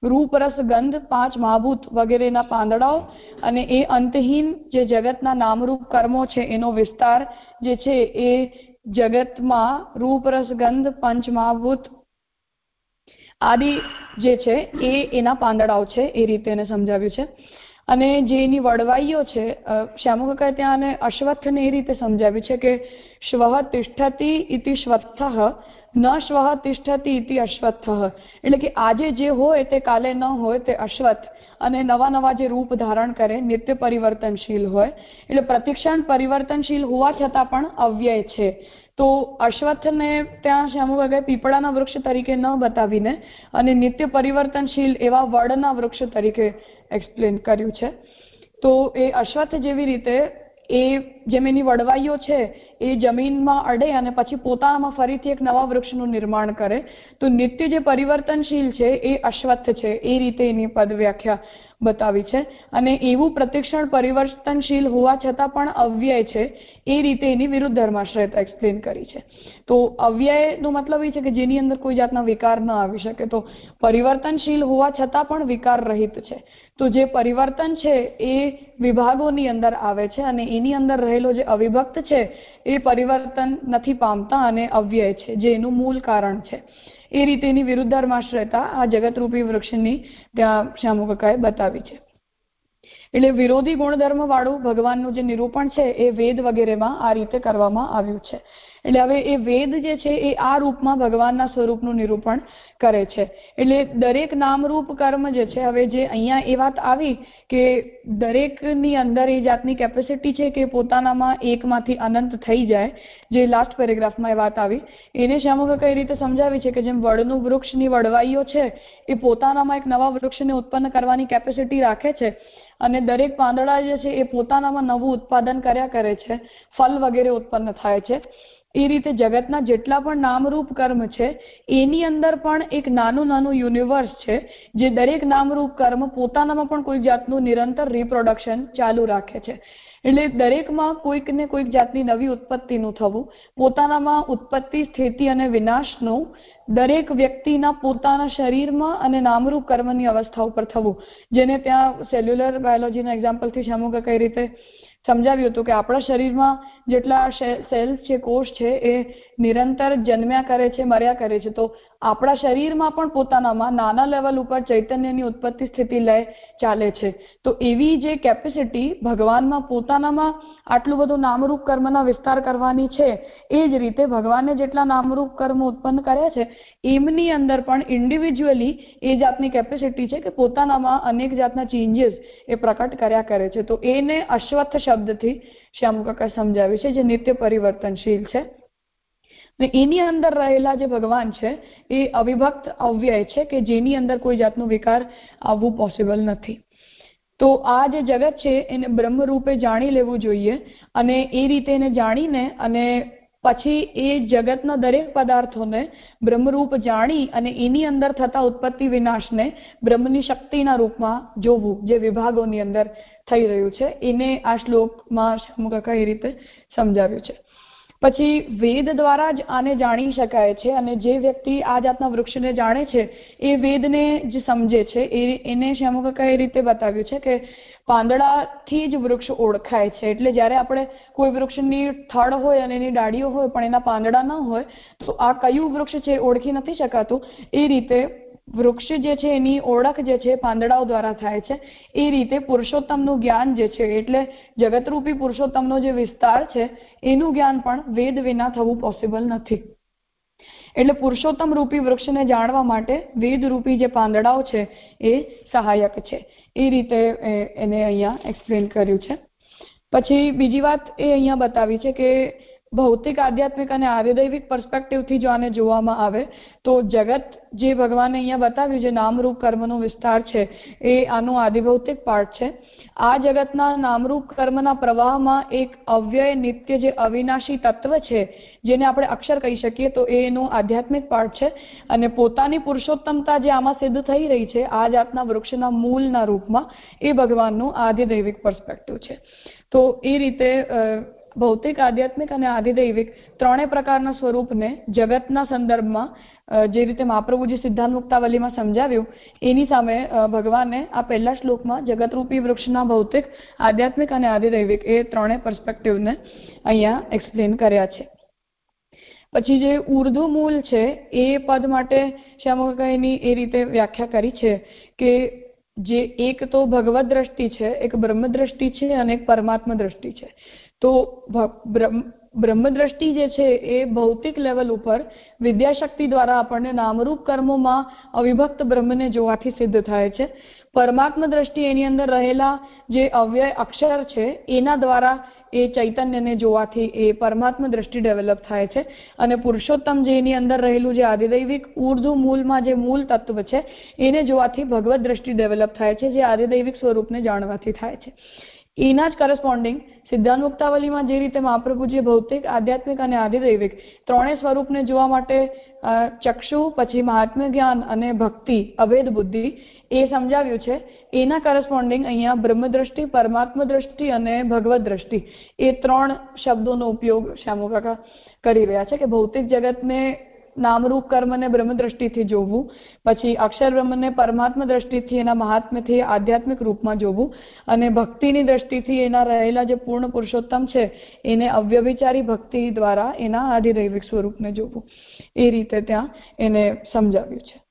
રૂપ રસ ગંધ, પાંચ મહાભૂત વગેરેના પાંદડાઓ અને એ અંતહીન જે જગતના નામરૂપ કર્મો છે, એનો વિસ્તાર જે છે, એ જગતમાં રૂપ રસ ગંધ પંચ મહાભૂત આદિ જે છે, એ એના પાંદડાઓ છે, એ રીતે એને સમજાવ્યું છે. અને જે એની વડવાઈઓ છે શ્યામુ કાકાએ ત્યાં આને અશ્વત્થને એ રીતે સમજાવ્યું છે કે શ્વહ તિષ્ઠતી ઇતિ શ્વત્થ ન શ્વહ તિષ્ઠતી ઇતિ અશ્વત્થ એટલે કે આજે જે હોય તે કાલે ન હોય તે અશ્વત્થ અને નવા નવા જે રૂપ ધારણ કરે, નિત્ય પરિવર્તનશીલ હોય. એટલે પ્રતિક્ષણ પરિવર્તનશીલ હોવા છતાં પણ અવ્યય છે. તો અશ્વત્થને ત્યાં શ્યામુ કાકાએ પીપળાના વૃક્ષ તરીકે ન બતાવીને અને નિત્ય પરિવર્તનશીલ એવા વડના વૃક્ષ તરીકે એક્સપ્લેન કર્યું છે. તો એ અશ્વત્થ જેવી રીતે એ જેમ એની વડવાઈઓ છે એ જમીનમાં અડે અને પછી પોતાનામાં ફરીથી એક નવા વૃક્ષનું નિર્માણ કરે, તો નિત્ય જે પરિવર્તનશીલ છે એ અશ્વત્થ છે. એ રીતે એની પદ વ્યાખ્યા બતાવી છે. અને એવું પ્રતિક્ષણ પરિવર્તનશીલ હોવા છતાં પણ અવ્યય છે. એ રીતે એની વિરુદ્ધ ધર્માશ્રયતા એક્સપ્લેન કરી છે. તો અવ્યયનો મતલબ એ છે કે જેની અંદર કોઈ જાતના વિકાર ન આવી શકે. તો પરિવર્તનશીલ હોવા છતાં પણ વિકાર રહિત છે. તો જે પરિવર્તન છે એ વિભાગોની અંદર આવે છે અને એની અંદર રહેલો જે અવિભક્ત છે એ પરિવર્તન નથી પામતા અને અવ્યય છે. જે એનું મૂળ કારણ છે. એ રીતેની વિરુદ્ધાર્માશ રહેતા આ જગતરૂપી વૃક્ષની ત્યાં શ્યામુકાએ બતાવી છે. એટલે વિરોધી ગુણધર્મ વાળું ભગવાનનું જે નિરૂપણ છે એ વેદ વગેરેમાં આ રીતે કરવામાં આવ્યું છે. એટલે હવે એ વેદ જે છે એ આ રૂપમાં ભગવાનના સ્વરૂપનું નિરૂપણ કરે છે. એટલે દરેક નામરૂપ કર્મ જે છે, હવે જે અહીંયા એ વાત આવી કે દરેકની અંદર એ જાતની કેપેસિટી છે કે પોતાનામાં એકમાંથી અનંત થઈ જાય, જે લાસ્ટ પેરેગ્રાફમાં એ વાત આવી. એને શ્યામુખે કઈ રીતે સમજાવી છે કે જેમ વડનું વૃક્ષની વડવાઈઓ છે, એ પોતાનામાં એક નવા વૃક્ષને ઉત્પન્ન કરવાની કેપેસિટી રાખે છે અને દરેક પાંદડા જે છે એ પોતાનામાં નવું ઉત્પાદન કર્યા કરે છે, ફલ વગેરે ઉત્પન્ન થાય છે. એ રીતે જગતના જેટલા પણ નામરૂપ કર્મ છે, એની અંદર પણ એક નાનું નાનું યુનિવર્સ છે, જે દરેક નામરૂપ કર્મ પોતાનામાં પણ કોઈક જાતનું નિરંતર રિપ્રોડક્શન ચાલુ રાખે છે. એટલે દરેકમાં કોઈક ને કોઈક જાતની નવી ઉત્પત્તિનું થવું, પોતાનામાં ઉત્પત્તિ, સ્થિતિ અને વિનાશનું દરેક વ્યક્તિના પોતાના શરીરમાં અને નામરૂપ કર્મની અવસ્થા ઉપર થવું. જેને ત્યાં સેલ્યુલર બાયોલોજીના એક્ઝામ્પલથી શામુકે કઈ રીતે સમજાવ્યું હતું કે આપણા શરીરમાં જેટલા સેલ્સ છે, કોષ છે, એ નિરંતર જન્મ્યા કરે છે, મર્યા કરે છે. તો આપણા શરીરમાં પણ પોતાનામાં નાના લેવલ ઉપર ચૈતન્યની ઉત્પત્તિ સ્થિતિ લય ચાલે છે. તો એવી જે કેપેસિટી ભગવાનમાં પોતાનામાં આટલું બધું નામરૂપ કર્મના વિસ્તાર કરવાની છે, એ જ રીતે ભગવાને જેટલા નામરૂપ કર્મ ઉત્પન્ન કર્યા છે, એમની અંદર પણ ઇન્ડિવિજ્યુઅલી એ જાતની કેપેસિટી છે કે પોતાનામાં અનેક જાતના ચેન્જીસ એ પ્રકટ કર્યા કરે છે. તો એને અશ્વત્થ શબ્દથી શ્યામ કાકા સમજાવ્યું છે, જે નિત્ય પરિવર્તનશીલ છે. એની અંદર રહેલા જે ભગવાન છે, એ અવિભક્ત અવ્યય છે કે જેની અંદર કોઈ જાતનું વિકાર આવવું પોસિબલ નથી. તો આ જે જગત છે, એને બ્રહ્મ રૂપે જાણી લેવું જોઈએ અને એ રીતે એને જાણીને અને પછી એ જગતના દરેક પદાર્થોને બ્રહ્મરૂપ જાણી અને એની અંદર થતા ઉત્પત્તિ વિનાશને બ્રહ્મની શક્તિના રૂપમાં જોવું, જે વિભાગોની અંદર થઈ રહ્યું છે, એને આ શ્લોકમાં શમુકા કઈ રીતે સમજાવ્યું છે. પછી વેદ દ્વારા જ આને જાણી શકાય છે અને જે વ્યક્તિ આ જાતના વૃક્ષને જાણે છે, એ વેદને જ સમજે છે. એ એને શ્યામુકા એ રીતે બતાવ્યું છે કે પાંદડાથી જ વૃક્ષ ઓળખાય છે. એટલે જ્યારે આપણે કોઈ વૃક્ષની થડ હોય અને એની ડાળીઓ હોય, પણ એના પાંદડા ન હોય, તો આ કયું વૃક્ષ છે ઓળખી નથી શકાતું. એ રીતે વૃક્ષ જે છે, એની ઓળખ જે છે, પાંદડાઓ દ્વારા થાય છે. એ રીતે પુરુષોત્તમનું જ્ઞાન જે છે, એટલે જગતરૂપી પુરુષોત્તમનો જે વિસ્તાર છે, એનું જ્ઞાન પણ વેદ વિના થવું પોસિબલ નથી. એટલે પુરુષોત્તમ રૂપી વૃક્ષને જાણવા માટે વેદ રૂપી જે પાંદડાઓ છે, એ સહાયક છે. એ રીતે એને અહીંયા એક્સપ્લેન કર્યું છે. પછી બીજી વાત એ અહીંયા બતાવી છે કે ભૌતિક, આધ્યાત્મિક અને આર્યદૈવિક પર્સપેક્ટિવથી જો આને જોવામાં આવે, તો જગત જે ભગવાને અહીંયા બતાવ્યું જે નામરૂપ કર્મનો વિસ્તાર છે, એ આનું આદિભૌતિક પાર્ટ છે. આ જગતના નામરૂપ કર્મના પ્રવાહમાં એક અવ્યય નિત્ય જે અવિનાશી તત્વ છે, જેને આપણે અક્ષર કહી શકીએ, તો એ એનું આધ્યાત્મિક પાર્ટ છે. અને પોતાની પુરુષોત્તમતા જે આમાં સિદ્ધ થઈ રહી છે, આ જાતના વૃક્ષના મૂળના રૂપમાં, એ ભગવાનનું આદિદૈવિક પર્સપેક્ટિવ છે. તો એ રીતે ભૌતિક, આધ્યાત્મિક અને આધિદૈવિક ત્રણેય પ્રકારના સ્વરૂપને જગતના સંદર્ભમાં જે રીતે મહાપ્રભુજી સિદ્ધાંત મુક્તાવલીમાં સમજાવ્યું, એની સામે ભગવાને આ પહેલા શ્લોકમાં જગતરૂપી વૃક્ષના ભૌતિક, આધ્યાત્મિક અને આધિદૈવિક એ ત્રણેય પર્સ્પેક્ટિવને અહીંયા એક્સપ્લેન કર્યા છે. પછી જે ઉર્ધુ મૂલ છે, એ પદ માટે શ્યામકાઈની એ રીતે વ્યાખ્યા કરી છે કે જે એક તો ભગવત દ્રષ્ટિ છે, એક બ્રહ્મ દ્રષ્ટિ છે અને એક પરમાત્મા દ્રષ્ટિ છે. તો બ્રહ્મદ્રષ્ટિ જે છે એ ભૌતિક લેવલ ઉપર વિદ્યાશક્તિ દ્વારા આપણને નામરૂપ કર્મોમાં અવિભક્ત બ્રહ્મને જોવાથી સિદ્ધ થાય છે. પરમાત્મા દ્રષ્ટિ એની અંદર રહેલા જે અવ્યય અક્ષર છે, એના દ્વારા એ ચૈતન્યને જોવાથી એ પરમાત્મા દ્રષ્ટિ ડેવલપ થાય છે. અને પુરુષોત્તમ જે એની અંદર રહેલું જે આદિદૈવિક ઉર્ધુ મૂળમાં જે મૂળ તત્વ છે, એને જોવાથી ભગવત દ્રષ્ટિ ડેવલપ થાય છે, જે આદિદૈવિક સ્વરૂપને જાણવાથી થાય છે. એના જ કરસ્પોન્ડિંગ સિદ્ધાંત મુક્તાવલીમાં જે રીતે મહાપ્રભુજીએ ભૌતિક, આધ્યાત્મિક અને આદિદૈવિક ત્રણેય સ્વરૂપને જોવા માટે ચક્ષુ, પછી મહાત્મ્ય જ્ઞાન અને ભક્તિ, અભેદ બુદ્ધિ એ સમજાવ્યું છે. એના કરસ્પોન્ડિંગ અહીંયા બ્રહ્મદ્રષ્ટિ પરમાત્મ દ્રષ્ટિ અને ભગવત દ્રષ્ટિ એ ત્રણ શબ્દોનો ઉપયોગ શ્યામુકાકા કરી રહ્યા છે કે ભૌતિક જગતને નામરૂપ કર્મને બ્રહ્મ દ્રષ્ટિથી જોવું, પછી અક્ષર બ્રહ્મને પરમાત્મા દ્રષ્ટિથી એના મહાત્મ્યથી, આધ્યાત્મિક રૂપમાં જોવું અને ભક્તિની દ્રષ્ટિથી એના રહેલા જે પૂર્ણ પુરુષોત્તમ છે, એને અવ્યભિચારી ભક્તિ દ્વારા એના આધિદૈવિક સ્વરૂપને જોવું. એ રીતે ત્યાં એને સમજાવ્યું છે.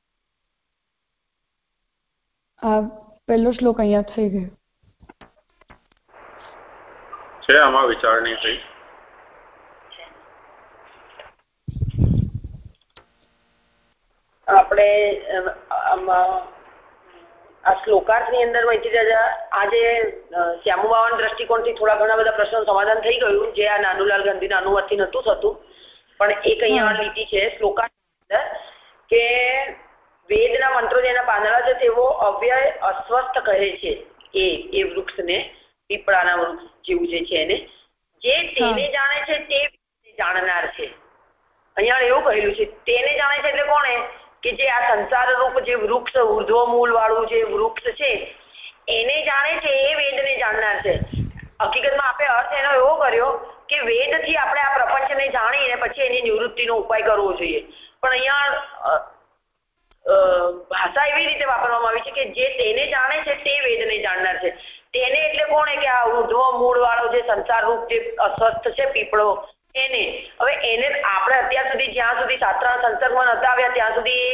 આ પહેલો શ્લોક અહીંયા થઈ ગયો. છે આમાં વિચારણી થઈ? આપણે આ શ્લોકાર્થની અંદર વહેતી આજે શ્યામુબાવાના દ્રષ્ટિકોણથી થોડા ઘણા બધા પ્રશ્નો સમાધાન થઈ ગયું જે આ નાનુલાલ ગાંધીના અનુવાદથી નહોતું થતું. પણ એક અહીંયા લીટી છે શ્લોકાર્થ કે વેદના મંત્રો જેના પાંદડા છે તેવો અવ્યય અસ્વસ્થ કહે છે. એ એ વૃક્ષને પીપળાના વૃક્ષ જેવું જે છે એને. જે તેને જાણે છે તે જાણનાર છે. અહીંયા એવું કહેલું છે તેને જાણે છે એટલે કોણે કે જે આ સંસાર રૂપ જે વૃક્ષ ઉર્ધ્વ મૂળ વાળું જે વૃક્ષ છે, એને જાણે છે, એ વેદને જાણનાર છે. હકીકતમાં આપણે અર્થ એનો એવો કર્યો કે વેદથી આપણે આ પ્રપંચને જાણીને પછી એની નિવૃત્તિનો ઉપાય કરવો જોઈએ. પણ અહીંયા ભાષા એવી રીતે વાપરવામાં આવી છે કે જે તેને જાણે છે, તે વેદને જાણનાર છે. તેને એટલે કોણે કે આ ઉર્ધ્વ મૂળ વાળો જે સંસાર રૂપ જે અસ્વસ્થ છે, પીપળો એને હવે એને આપણે અત્યાર સુધી જ્યાં સુધી શાસ્ત્રના સંસર્ગમાં નતા આવ્યા ત્યાં સુધી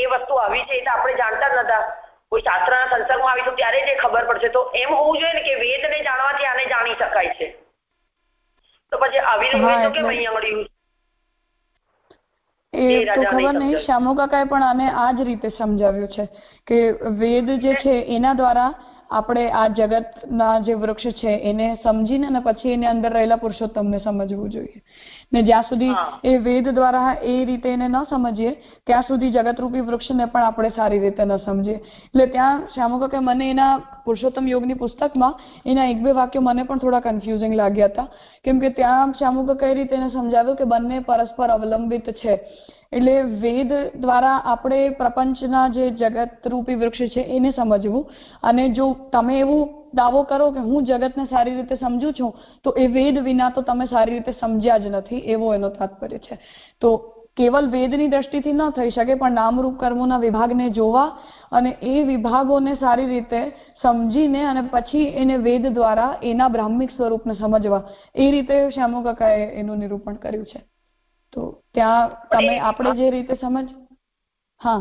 એ વસ્તુ આવી છે એ તો આપણે જાણતા જ નતા કોઈ શાસ્ત્રના સંસર્ગમાં આવીશું ત્યારે જ ખબર પડશે. તો એમ હોવું જોઈએ ને કે વેદને જાણવાથી આને જાણી શકાય છે. તો પછી આવી રીતે કેમ અહીંયા મળ્યું? એ તો ખબર નહીં. શ્યામુ કાકાએ પણ આને આ જ રીતે સમજાવ્યું છે કે વેદ જે છે એના દ્વારા આપણે આ જગતના જે વૃક્ષ છે એને સમજીને અને પછી એની અંદર રહેલા પુરુષોત્તમને સમજવું જોઈએ. ને જ્યાં સુધી એ વેદ દ્વારા એ રીતે એને ન સમજીએ ત્યાં સુધી જગતરૂપી વૃક્ષને પણ આપણે સારી રીતે ન સમજીએ. એટલે ત્યાં શ્યામુ કે મને એના પુરુષોત્તમ યોગની પુસ્તકમાં એના એક બે વાક્યો મને પણ થોડા કન્ફ્યુઝિંગ લાગ્યા હતા. કેમ કે ત્યાં શ્યામુ કઈ રીતે એને સમજાવ્યું કે બંને પરસ્પર અવલંબિત છે. એટલે વેદ દ્વારા આપણે પ્રપંચના જે જગતરૂપી વૃક્ષ છે એને સમજવું. અને જો તમે એવું દાવો કરો કે હું જગતને સારી રીતે સમજું છું, તો એ વેદ વિના તો તમે સારી રીતે સમજ્યા જ નથી, એવો એનો તાત્પર્ય છે. તો કેવલ વેદની દ્રષ્ટિથી ન થઈ શકે, પણ નામરૂપ કર્મોના વિભાગને જોવા અને એ વિભાગોને સારી રીતે સમજીને અને પછી એને વેદ દ્વારા એના બ્રાહ્મિક સ્વરૂપને સમજવા. એ રીતે શ્યામુ કાકાએ એનું નિરૂપણ કર્યું છે. તો ત્યાં તમે આપણે જે રીતે સમજ હા.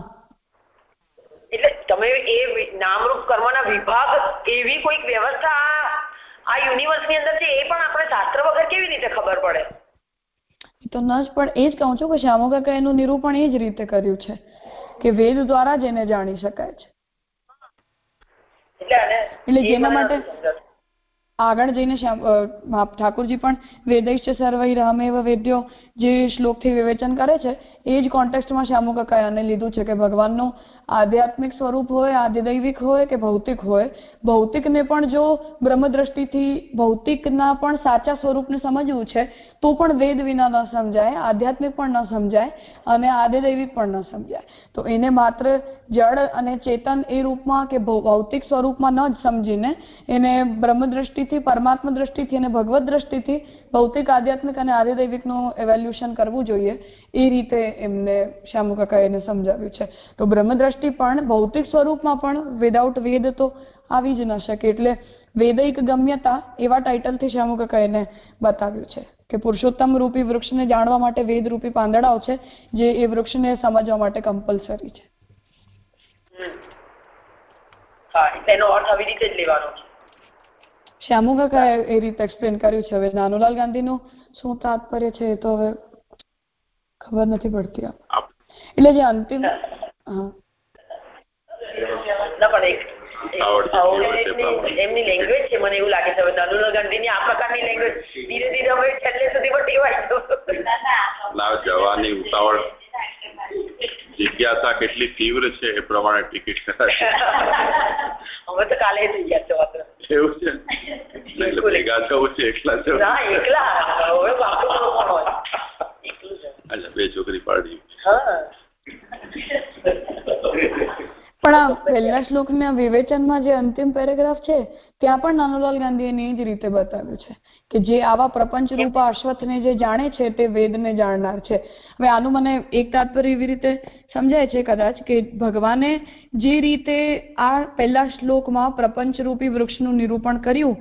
એટલે તમે એ નામરૂપ કર્મના વિભાગ એવી કોઈક વ્યવસ્થા આ યુનિવર્સની અંદર છે એ પણ આપણે શાસ્ત્ર વગર કેવી રીતે ખબર પડે? તો ન જ પણ એ જ કહું છું કે શ્યામુ કાકા એનું નિરૂપણ એ જ રીતે કર્યું છે કે વેદ દ્વારા જ એને જાણી શકાય છે. એટલે જેના માટે આગળ જઈને ઠાકોરજી પણ વેદૈશ્ચ સર્વૈ રામેવ વેદ્યો જે શ્લોકથી વિવેચન કરે છે એ જ કોન્ટેક્સ્ટમાં શ્યામુકાકાએ લીધું છે કે ભગવાનનું આધ્યાત્મિક સ્વરૂપ હોય આદિદૈવિક હોય કે ભૌતિક હોય, ભૌતિકને પણ જો બ્રહ્મદ્રષ્ટિથી ભૌતિકના પણ સાચા સ્વરૂપને સમજવું છે, તો પણ વેદ વિના ન સમજાય, આધ્યાત્મિક પણ ન સમજાય અને આદિદૈવિક પણ ન સમજાય. તો એને માત્ર જળ અને ચેતન એ રૂપમાં કે ભૌતિક સ્વરૂપમાં ન જ સમજીને એને બ્રહ્મદ્રષ્ટિથી દ્રષ્ટિથી પરમાત્મા દ્રષ્ટિથી અને ભગવત દ્રષ્ટિથી ભૌતિક, આધ્યાત્મિક અને આધિદૈવિકનું એવેલ્યુશન કરવું જોઈએ. એ રીતે એમને શ્યામુ કાકાએ એને સમજાવ્યું છે. તો બ્રહ્મદ્રષ્ટિ પણ ભૌતિક સ્વરૂપમાં પણ વિદાઉટ વેદ તો આવી જ ન શકે. એટલે વેદિક ગમ્યતા એવા ટાઇટલથી શ્યામુ કાકા એને બતાવ્યું છે કે પુરુષોત્તમ રૂપી વૃક્ષને જાણવા માટે વેદ રૂપી પાંદડાઓ છે જે એ વૃક્ષને સમજવા માટે કમ્પલસરી છે. એનો અર્થ આવી રીતે જ લેવાનો છે. શ્યામુ કાકાએ એ રીતે એક્સપ્લેન કર્યું છે. હવે નાનુલાલ ગાંધીનું શું તાત્પર્ય છે એ તો હવે ખબર નથી પડતી એટલે જે અંતિમ હા. ના પણ એક આવડતી આવું કેવી રીતે એમની- લેંગ્વેજ છે મને એવું લાગે છે. હવે નાનુલાલ ગાંધીની આ પ્રકારની લેંગ્વેજ ધીરે ધીરે અમે છેલ્લે સુધી પણ ટેવાઈ જવાની ઉતાવળ જિજ્ઞાસા કેટલી તીવ્ર છે એ પ્રમાણે ટિકિટ હવે તો કાલે એવું છે? એટલે ભેગા થવું છે એકલા જવું એકલા. હવે બાપુ અચ્છા બે પણ પહેલા શ્લોકના વિવેચનમાં જે અંતિમ પેરેગ્રાફ છે, ત્યાં પણ નાનુલાલ ગાંધીએ એ જ રીતે બતાવ્યું છે કે જે આવા પ્રપંચ રૂપા અશ્વથને જે જાણે છે, તે વેદને જાણનાર છે. હવે આનું મને એક તાત્પર્ય એવી રીતે સમજાય છે કદાચ કે ભગવાને જે રીતે આ પહેલા શ્લોકમાં રૂપી વૃક્ષનું નિરૂપણ કર્યું,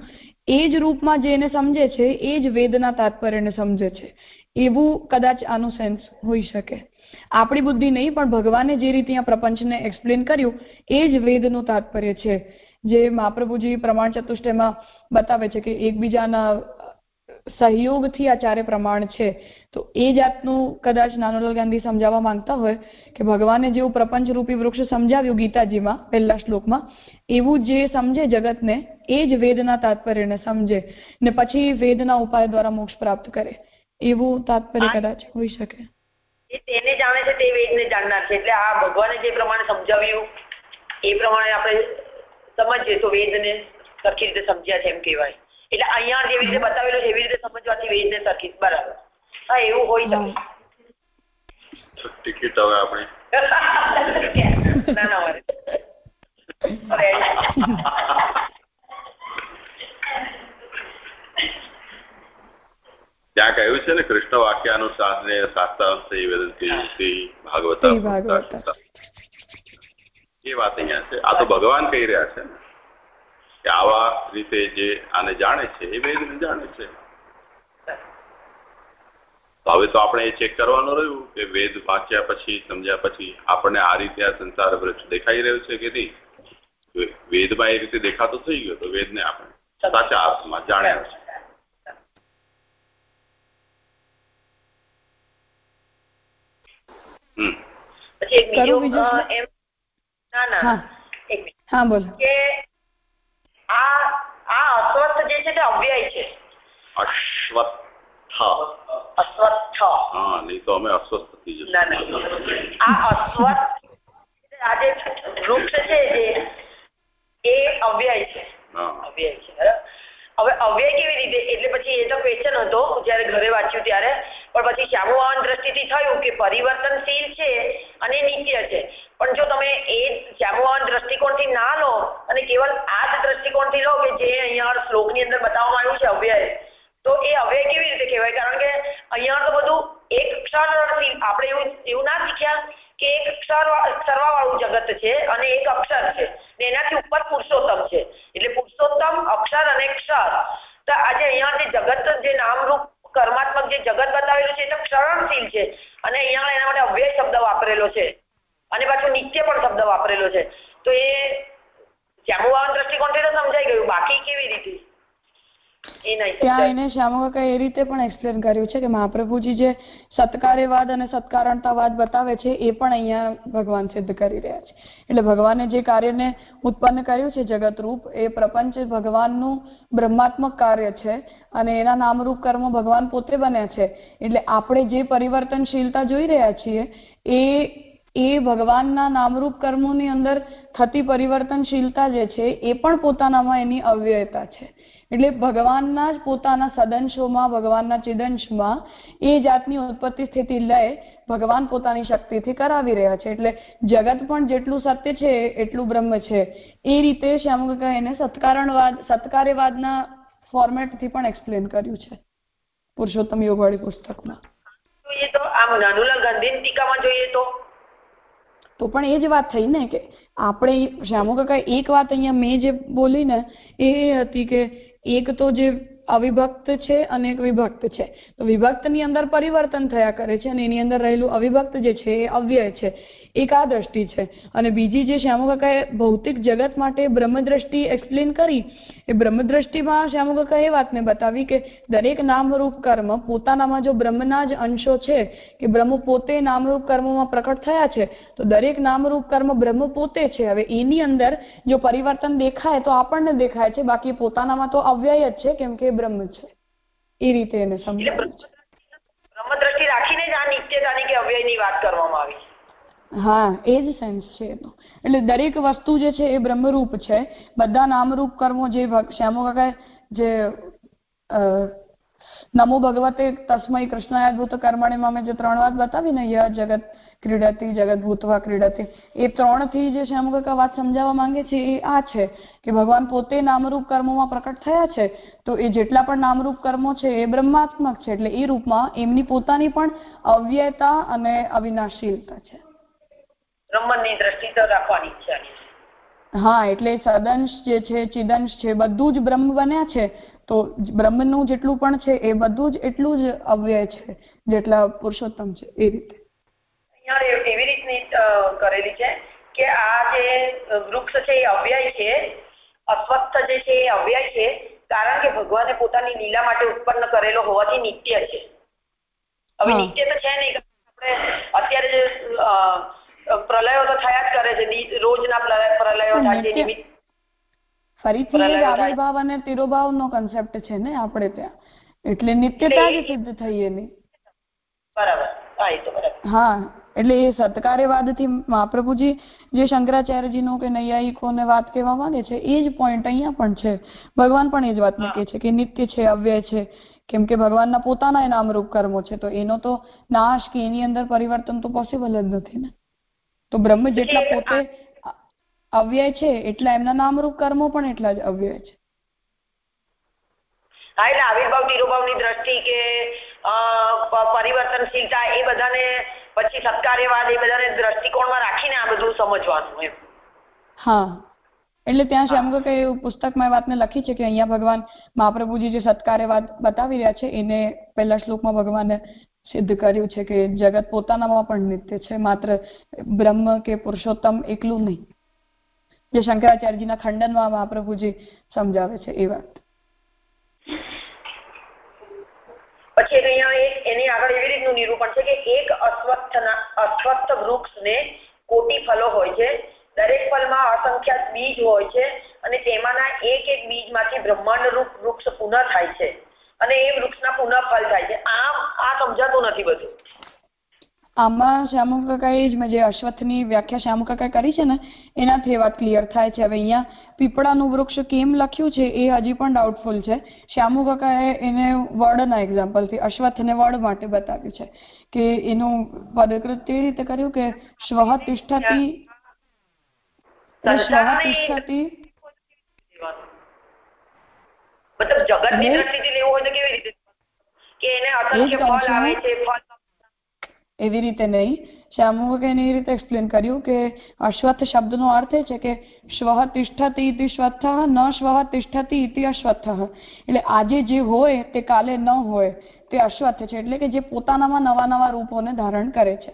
એ જ રૂપમાં જે એને સમજે છે, એ જ વેદના તાત્પર્યને સમજે છે. એવું કદાચ આનું સેન્સ હોઈ શકે. આપણી બુદ્ધિ નહીં, પણ ભગવાને જે રીતે આ પ્રપંચને એક્સપ્લેન કર્યું, એ જ વેદનું તાત્પર્ય છે. જે મહાપ્રભુજી પ્રમાણ ચતુષ્ટયમાં બતાવે છે કે એકબીજાના સહયોગથી આ ચારે પ્રમાણ છે. તો એ જાતનું કદાચ નાનોલાલ ગાંધી સમજાવવા માંગતા હોય કે ભગવાને જેવું પ્રપંચ રૂપી વૃક્ષ સમજાવ્યું ગીતાજીમાં, પહેલા શ્લોકમાં, એવું જે સમજે જગતને, એ જ વેદના તાત્પર્યને સમજે ને પછી વેદના ઉપાય દ્વારા મોક્ષ પ્રાપ્ત કરે. એવું તાત્પર્ય કદાચ હોઈ શકે. એ તેને જાણે છે તે વેદને જાણનાર છે. એટલે આ ભગવાને જે પ્રમાણે સમજાવ્યું એ પ્રમાણે આપણે સમજીએ તો વેદને સરખી રીતે સમજ્યા છે એમ કહેવાય. એટલે અહીંયા જેવી રીતે બતાવેલું છે એવી રીતે સમજવાથી વેદને સરખી બરાબર. હા એવું હોય શકે ટિકિટ હવે આપણે. ના ના મારે ત્યાં કહ્યું છે ને કૃષ્ણ વાક્યાનુસાર ને શાસ્ત્રાંશ વેદંતી ભાગવત એ વાત અહીંયા છે. આ તો ભગવાન કહી રહ્યા છે કે આવા રીતે જે આને જાણે છે એ વેદ જાણે છે. તો હવે તો આપણે એ ચેક કરવાનું રહ્યું કે વેદ વાંચ્યા પછી સમજ્યા પછી આપણને આ રીતે આ સંસાર વૃક્ષ દેખાઈ રહ્યો છે કે નહીં? વેદમાં એ રીતે દેખાતો થઈ ગયો તો વેદને આપણે સાચા અર્થમાં જાણ્યા છે. પછી એક બીજો કરું બીજો અ, શ્લોક? એમ ના ના. હા. એક મિનિટ. હા બોલો. કે આ આ અસ્વસ્થ જે છે તે અવ્યય છે. અશ્વત્થ. અસ્વસ્થ હા નહીં તો અમે અસ્વસ્થ થઈ જશું. ના ના. આ અસ્વસ્થ આ જે વૃક્ષ છે જે એ અવ્યય છે. હા. અવ્યય છે બરાબર? હવે અવ્યય કેવી રીતે? એટલે પછી એ તો ક્વેશ્ચન હતો જ્યારે ઘરે વાંચ્યું ત્યારે. પણ પછી શ્યામુવાન દ્રષ્ટિથી થયું કે પરિવર્તનશીલ છે અને નિત્ય છે. પણ જો તમે એ શ્યામુવાન દ્રષ્ટિકોણથી ના લો, અને કેવલ આ જ દ્રષ્ટિકોણથી લો કે જે અહીંયા શ્લોકની અંદર બતાવવામાં આવ્યું છે અવ્યય, તો એ અવ્યય કેવી રીતે કહેવાય? કારણ કે અહીંયા તો બધું એક ક્ષરથી આપણે એવું એવું ના શીખ્યા કે એક ક્ષર ક્ષરવાળું જગત છે અને એક અક્ષર છે ને એનાથી ઉપર પુરુષોત્તમ છે. એટલે પુરુષોત્તમ, અક્ષર અને ક્ષર તો આજે અહીંયા જે જગત જે નામરૂપ કર્માત્મક જે જગત બતાવેલું છે એ તો ક્ષરણશીલ છે. અને અહીંયા એના માટે અવ્યય શબ્દ વાપરેલો છે. અને પાછું નિત્ય પણ શબ્દ વાપરેલો છે. તો એ જામુવાન દ્રષ્ટિકોણથી તો સમજાઈ ગયું. બાકી કેવી રીતે? ત્યાં એને શ્યામકાકા એ રીતે પણ એક્સપ્લેન કર્યું છે કે મહાપ્રભુજી જે સત્કાર્યવાદ અને સત્કારણતાવાદ બતાવે છે, એ પણ અહીંયા ભગવાન સિદ્ધ કરી રહ્યા છે. એટલે ભગવાને જે કાર્યને ઉત્પન્ન કર્યું છે જગતરૂપ, એ પ્રપંચ ભગવાનનું બ્રહ્માત્મક કાર્ય છે અને એના નામરૂપ કર્મો ભગવાન પોતે બન્યા છે. એટલે આપણે જે પરિવર્તનશીલતા જોઈ રહ્યા છીએ, એ એ ભગવાનના નામરૂપ કર્મોની અંદર થતી પરિવર્તનશીલતા જે છે, એ પણ પોતાનામાં એની અવ્યયતા છે. એટલે ભગવાનના જ પોતાના સદંશોમાં ભગવાનના ચિદંશમાં એ જાતની ઉત્પત્તિ સ્થિતિ લય ભગવાન પોતાની શક્તિથી કરાવી રહ્યા છે. એટલે જગત પણ જેટલું સત્ય છે એટલું બ્રહ્મ છે. એ રીતે શ્યામકાકા એને સત્કારણવાદ સત્કાર્યવાદના ફોર્મેટથી પણ એક્સપ્લેન કર્યું છે. પુરુષોત્તમ યોગવાળી પુસ્તકમાં. જોઈએ તો આમ નાનુલા ગાંધીની ટીકામાં જોઈએ તો? તો પણ એ જ વાત થઈ ને કે આપણે શ્યામુ કાકા એક વાત અહીંયા મેં જે બોલી ને એ હતી કે એક તો જે અવિભક્ત છે અને એક વિભક્ત છે. તો વિભક્તની અંદર પરિવર્તન થયા કરે છે અને એની અંદર રહેલું અવિભક્ત જે છે એ અવ્યય છે. એક આ દ્રષ્ટિ છે. અને બીજી જે શ્યામુ કાકાએ ભૌતિક જગત માટે બ્રહ્મદ્રષ્ટિ એક્સપ્લેન કરી, એ બ્રહ્મદ્રષ્ટિમાં શ્યામુકાકા એ વાતને બતાવી કે દરેક નામરૂપ કર્મ પોતાનામાં જો બ્રહ્મના જ અંશો છે કે બ્રહ્મ પોતે નામરૂપ કર્મમાં પ્રકટ થયા છે, તો દરેક નામરૂપ કર્મ બ્રહ્મ પોતે છે. હવે એની અંદર જો પરિવર્તન દેખાય તો આપણને દેખાય છે, બાકી પોતાનામાં તો અવ્યય જ છે, કેમ કે બ્રહ્મ છે. એ રીતે એને સમજાવ્યું છે. બ્રહ્મદ્રષ્ટિ રાખીને જ આ નિત્યતાની કે અવ્યયની વાત કરવામાં આવી છે. હા, એ જ સેન્સ છે એટલે દરેક વસ્તુ જે છે એ બ્રહ્મરૂપ છે. બધા નામરૂપ કર્મો જે શ્યામો કાકા જે નમો ભગવતે તસ્મૈ કૃષ્ણાયાદભૂત કર્મણે મેં જે ત્રણ વાત બતાવી ને ય, જગત ક્રીડતી, જગત ભૂતવા ક્રીડતી, એ ત્રણથી જે શ્યામુ કાકા વાત સમજાવવા માંગે છે એ આ છે કે ભગવાન પોતે નામરૂપ કર્મોમાં પ્રકટ થયા છે તો એ જેટલા પણ નામરૂપ કર્મો છે એ બ્રહ્માત્મક છે. એટલે એ રૂપમાં એમની પોતાની પણ અવ્યયતા અને અવિનાશીલતા છે. બ્રહ્મની દ્રષ્ટિ તો રાખવાની છે. હા એટલે સદંશ જે છે ચિદંશ છે બધું જ બ્રહ્મ બન્યા છે તો બ્રહ્મનું જેટલું પણ છે એ બધું જ એટલું જ અવ્યય છે જેટલા પુરુષોત્તમ છે એ રીતે. અહીંયા એવી રીતની કરેલી છે કે આ જે વૃક્ષ છે એ અવ્યય છે અસ્વસ્થ જે છે એ અવ્યય છે કારણ કે ભગવાને પોતાની લીલા માટે ઉત્પન્ન કરેલો હોવાથી નિત્ય છે. હવે નિત્ય તો છે નહીં આપણે અત્યારે જે પ્રલયો તો થયા જ કરે છે. રોજના પ્રલયો થાય છે ફરીથી એ જ. આવિર્ભાવ અને તિરોભાવનો કન્સેપ્ટ છે ને આપણે ત્યાં. એટલે નિત્યતા જ સિદ્ધ થઈ એની. બરાબર. હા એટલે એ સત્કાર્યવાદથી મહાપ્રભુજી જે શંકરાચાર્યજીનો કે નૈયાયિકોને વાત કહેવા માંગે છે એ જ પોઈન્ટ અહીંયા પણ છે. ભગવાન પણ એ જ વાત મૂકે છે કે નિત્ય છે અવ્યય છે. કેમ કે ભગવાનના પોતાના એ નામરૂપ કર્મો છે તો એનો તો નાશ કે એની અંદર પરિવર્તન તો પોસિબલ જ નથી ને. તો બ્રહ્મ જેટલા પોતે અવ્યય છે એટલા એમના નામરૂપ કર્મો પણ એટલા જ અવ્યય છે. હા એટલે આવિર્ભાવ તિરોભાવની દ્રષ્ટિ કે પરિવર્તનશીલતા એ બધાને પછી સત્કાર્યવાદ એ બધાને દ્રષ્ટિકોણમાં રાખીને આ બધું સમજવાનું એમ. હા. એટલે ત્યાં શ્યામકો કે પુસ્તકમાં એ વાતને લખી છે કે અહીંયા ભગવાન મહાપ્રભુજી જે સત્કાર્યવાદ બતાવી રહ્યા છે એને પહેલા શ્લોકમાં ભગવાને સિદ્ધ કર્યું છે કે જગત પોતાનામાં પણ નિત્ય છે, માત્ર બ્રહ્મ કે પુરુષોત્તમ એકલું નહીં. જે શંકરાચાર્યજીના ખંડનમાં મહાપ્રભુજી સમજાવે છે એ વાત. પછી અહીંયા એની આગળ એવી રીતનું નિરૂપણ છે કે એક અસ્વસ્થના અસ્વસ્થ વૃક્ષને કોટી ફલો હોય છે. દરેક ફલમાં અસંખ્યાત બીજ હોય છે અને તેમાંના એક એક બીજમાંથી બ્રહ્માંડ રૂપ વૃક્ષ પુનઃ થાય છે. અને એ વૃક્ષના પુનઃ ફલ થાય છે. આમ આ સમજાતું નથી બધું. આમાં જ જે વ્યાખ્યા કરી છે ને એનાથી વાત ક્લિયર થાય છે. હવે અહીંયા પીપળાનું વૃક્ષ કેમ લખ્યું છે એ હજી પણ ડાઉટફુલ છે. શ્યામુ કાકાએ એને વડના એક્ઝામ્પલથી ને વડ માટે બતાવ્યું છે કે એનું પદકૃત તે રીતે કર્યું કે તિષ્ઠતી શ્વહ તિષ્ઠતી મતલબ જગતની દ્રષ્ટિથી લેવું હોય તો કેવી રીતે? કે એને અસંખ્ય ફળ આવે છે ફળ એવી રીતે નહીં. શ્યામુ કાકાએ એ રીતે એક્સપ્લેન કર્યું કે અશ્વથ શબ્દનો અર્થ એ છે કે શ્વ તિષ્ઠતી ઇતિ શ્વત્થઃ ન શ્વ તિષ્ઠતી ઇતિ અશ્વથ એટલે આજે જે હોય તે કાલે ન હોય તે અશ્વત્થ છે. એટલે કે જે પોતાનામાં નવા નવા રૂપોને ધારણ કરે છે.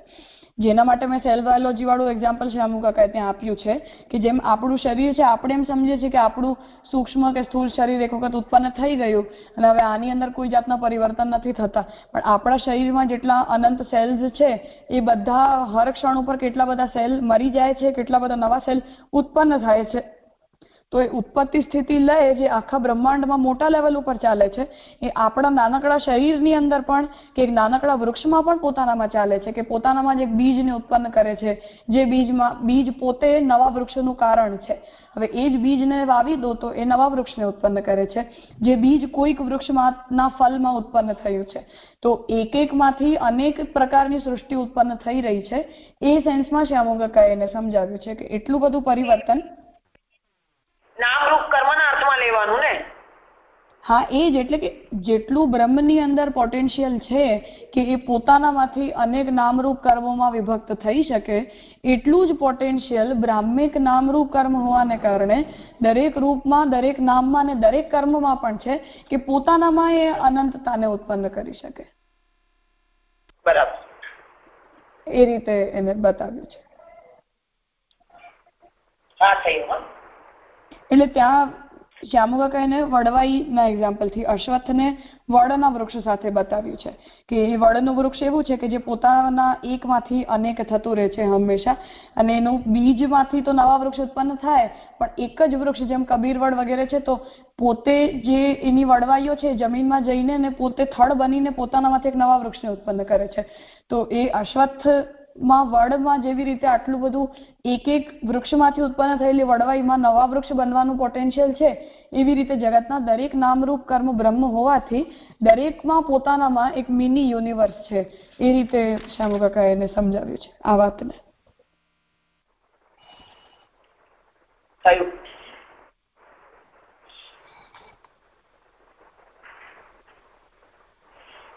જેના માટે મેં સેલ બાયોલોજી વાળું એક્ઝામ્પલ શ્યામુ કાકાએ ત્યાં આપ્યું છે, કે જેમ આપણું શરીર છે, આપણે એમ સમજીએ છીએ કે આપણું સૂક્ષ્મ કે સ્થૂળ શરીર એક વખત ઉત્પન્ન થઈ ગયું અને હવે આની અંદર કોઈ જાતના પરિવર્તન નથી થતા. પણ આપણા શરીરમાં જેટલા અનંત સેલ્સ છે, એ બધા હર ક્ષણ ઉપર કેટલા બધા સેલ મરી જાય છે, કેટલા બધા નવા સેલ ઉત્પન્ન થાય છે. તો એ ઉત્પત્તિ સ્થિતિ લય જે આખા બ્રહ્માંડમાં મોટા લેવલ ઉપર ચાલે છે, એ આપણા નાનકડા શરીરની અંદર પણ કે એક નાનકડા વૃક્ષમાં પણ પોતાનામાં ચાલે છે કે પોતાનામાં જે બીજને ઉત્પન્ન કરે છે, જે બીજમાં, બીજ પોતે નવા વૃક્ષનું કારણ છે. હવે એ જ બીજને વાવી દો તો એ નવા વૃક્ષને ઉત્પન્ન કરે છે. જે બીજ કોઈક વૃક્ષના ફલમાં ઉત્પન્ન થયું છે. તો એક એકમાંથી અનેક પ્રકારની સૃષ્ટિ ઉત્પન્ન થઈ રહી છે. એ સેન્સમાં શ્યામોગકાએ એને સમજાવ્યું છે કે એટલું બધું પરિવર્તન નામરૂપ કર્મના અર્થમાં લેવાનું ને? હા એ જ એટલે કે જેટલું બ્રહ્મની અંદર પોટેન્શિયલ છે કે એ પોતાનામાંથી અનેક નામરૂપ કર્મોમાં વિભક્ત થઈ શકે એટલું જ પોટેન્શિયલ બ્રાહ્મિક નામરૂપ કર્મ હોવાને કારણે દરેક રૂપમાં દરેક નામમાં અને દરેક કર્મમાં પણ છે કે પોતાનામાં એ અનંતતાને ઉત્પન્ન કરી શકે. બરાબર. એ રીતે એને બતાવ્યું છે. હા થયું એટલે ત્યાં શ્યામુકાકા એને વડવાઈના એક્ઝામ્પલથી અશ્વત્થને વડના વૃક્ષ સાથે બતાવ્યું છે કે એ વડનું વૃક્ષ એવું છે કે જે પોતાના એકમાંથી અનેક થતું રહે છે હંમેશા. અને એનું બીજમાંથી તો નવા વૃક્ષ ઉત્પન્ન થાય, પણ એક જ વૃક્ષ જેમ કબીર વડ વગેરે છે, તો પોતે જે એની વડવાઈઓ છે જમીનમાં જઈને ને પોતે થડ બનીને પોતાનામાંથી એક નવા વૃક્ષને ઉત્પન્ન કરે છે. તો એ અશ્વત્થ માં વડમાં જેવી રીતે આટલું બધું એક એક વૃક્ષમાંથી ઉત્પન્ન થયેલી વડવાઈમાં નવા વૃક્ષ બનવાનું પોટેન્શિયલ છે એવી રીતે જગતના દરેક નામરૂપ કર્મ બ્રહ્મ હોવાથી દરેકમાં પોતાનામાં એક મિની યુનિવર્સ છે. એ રીતે શ્યામુ કાકા એને સમજાવ્યું છે. આ વાતને. થયું.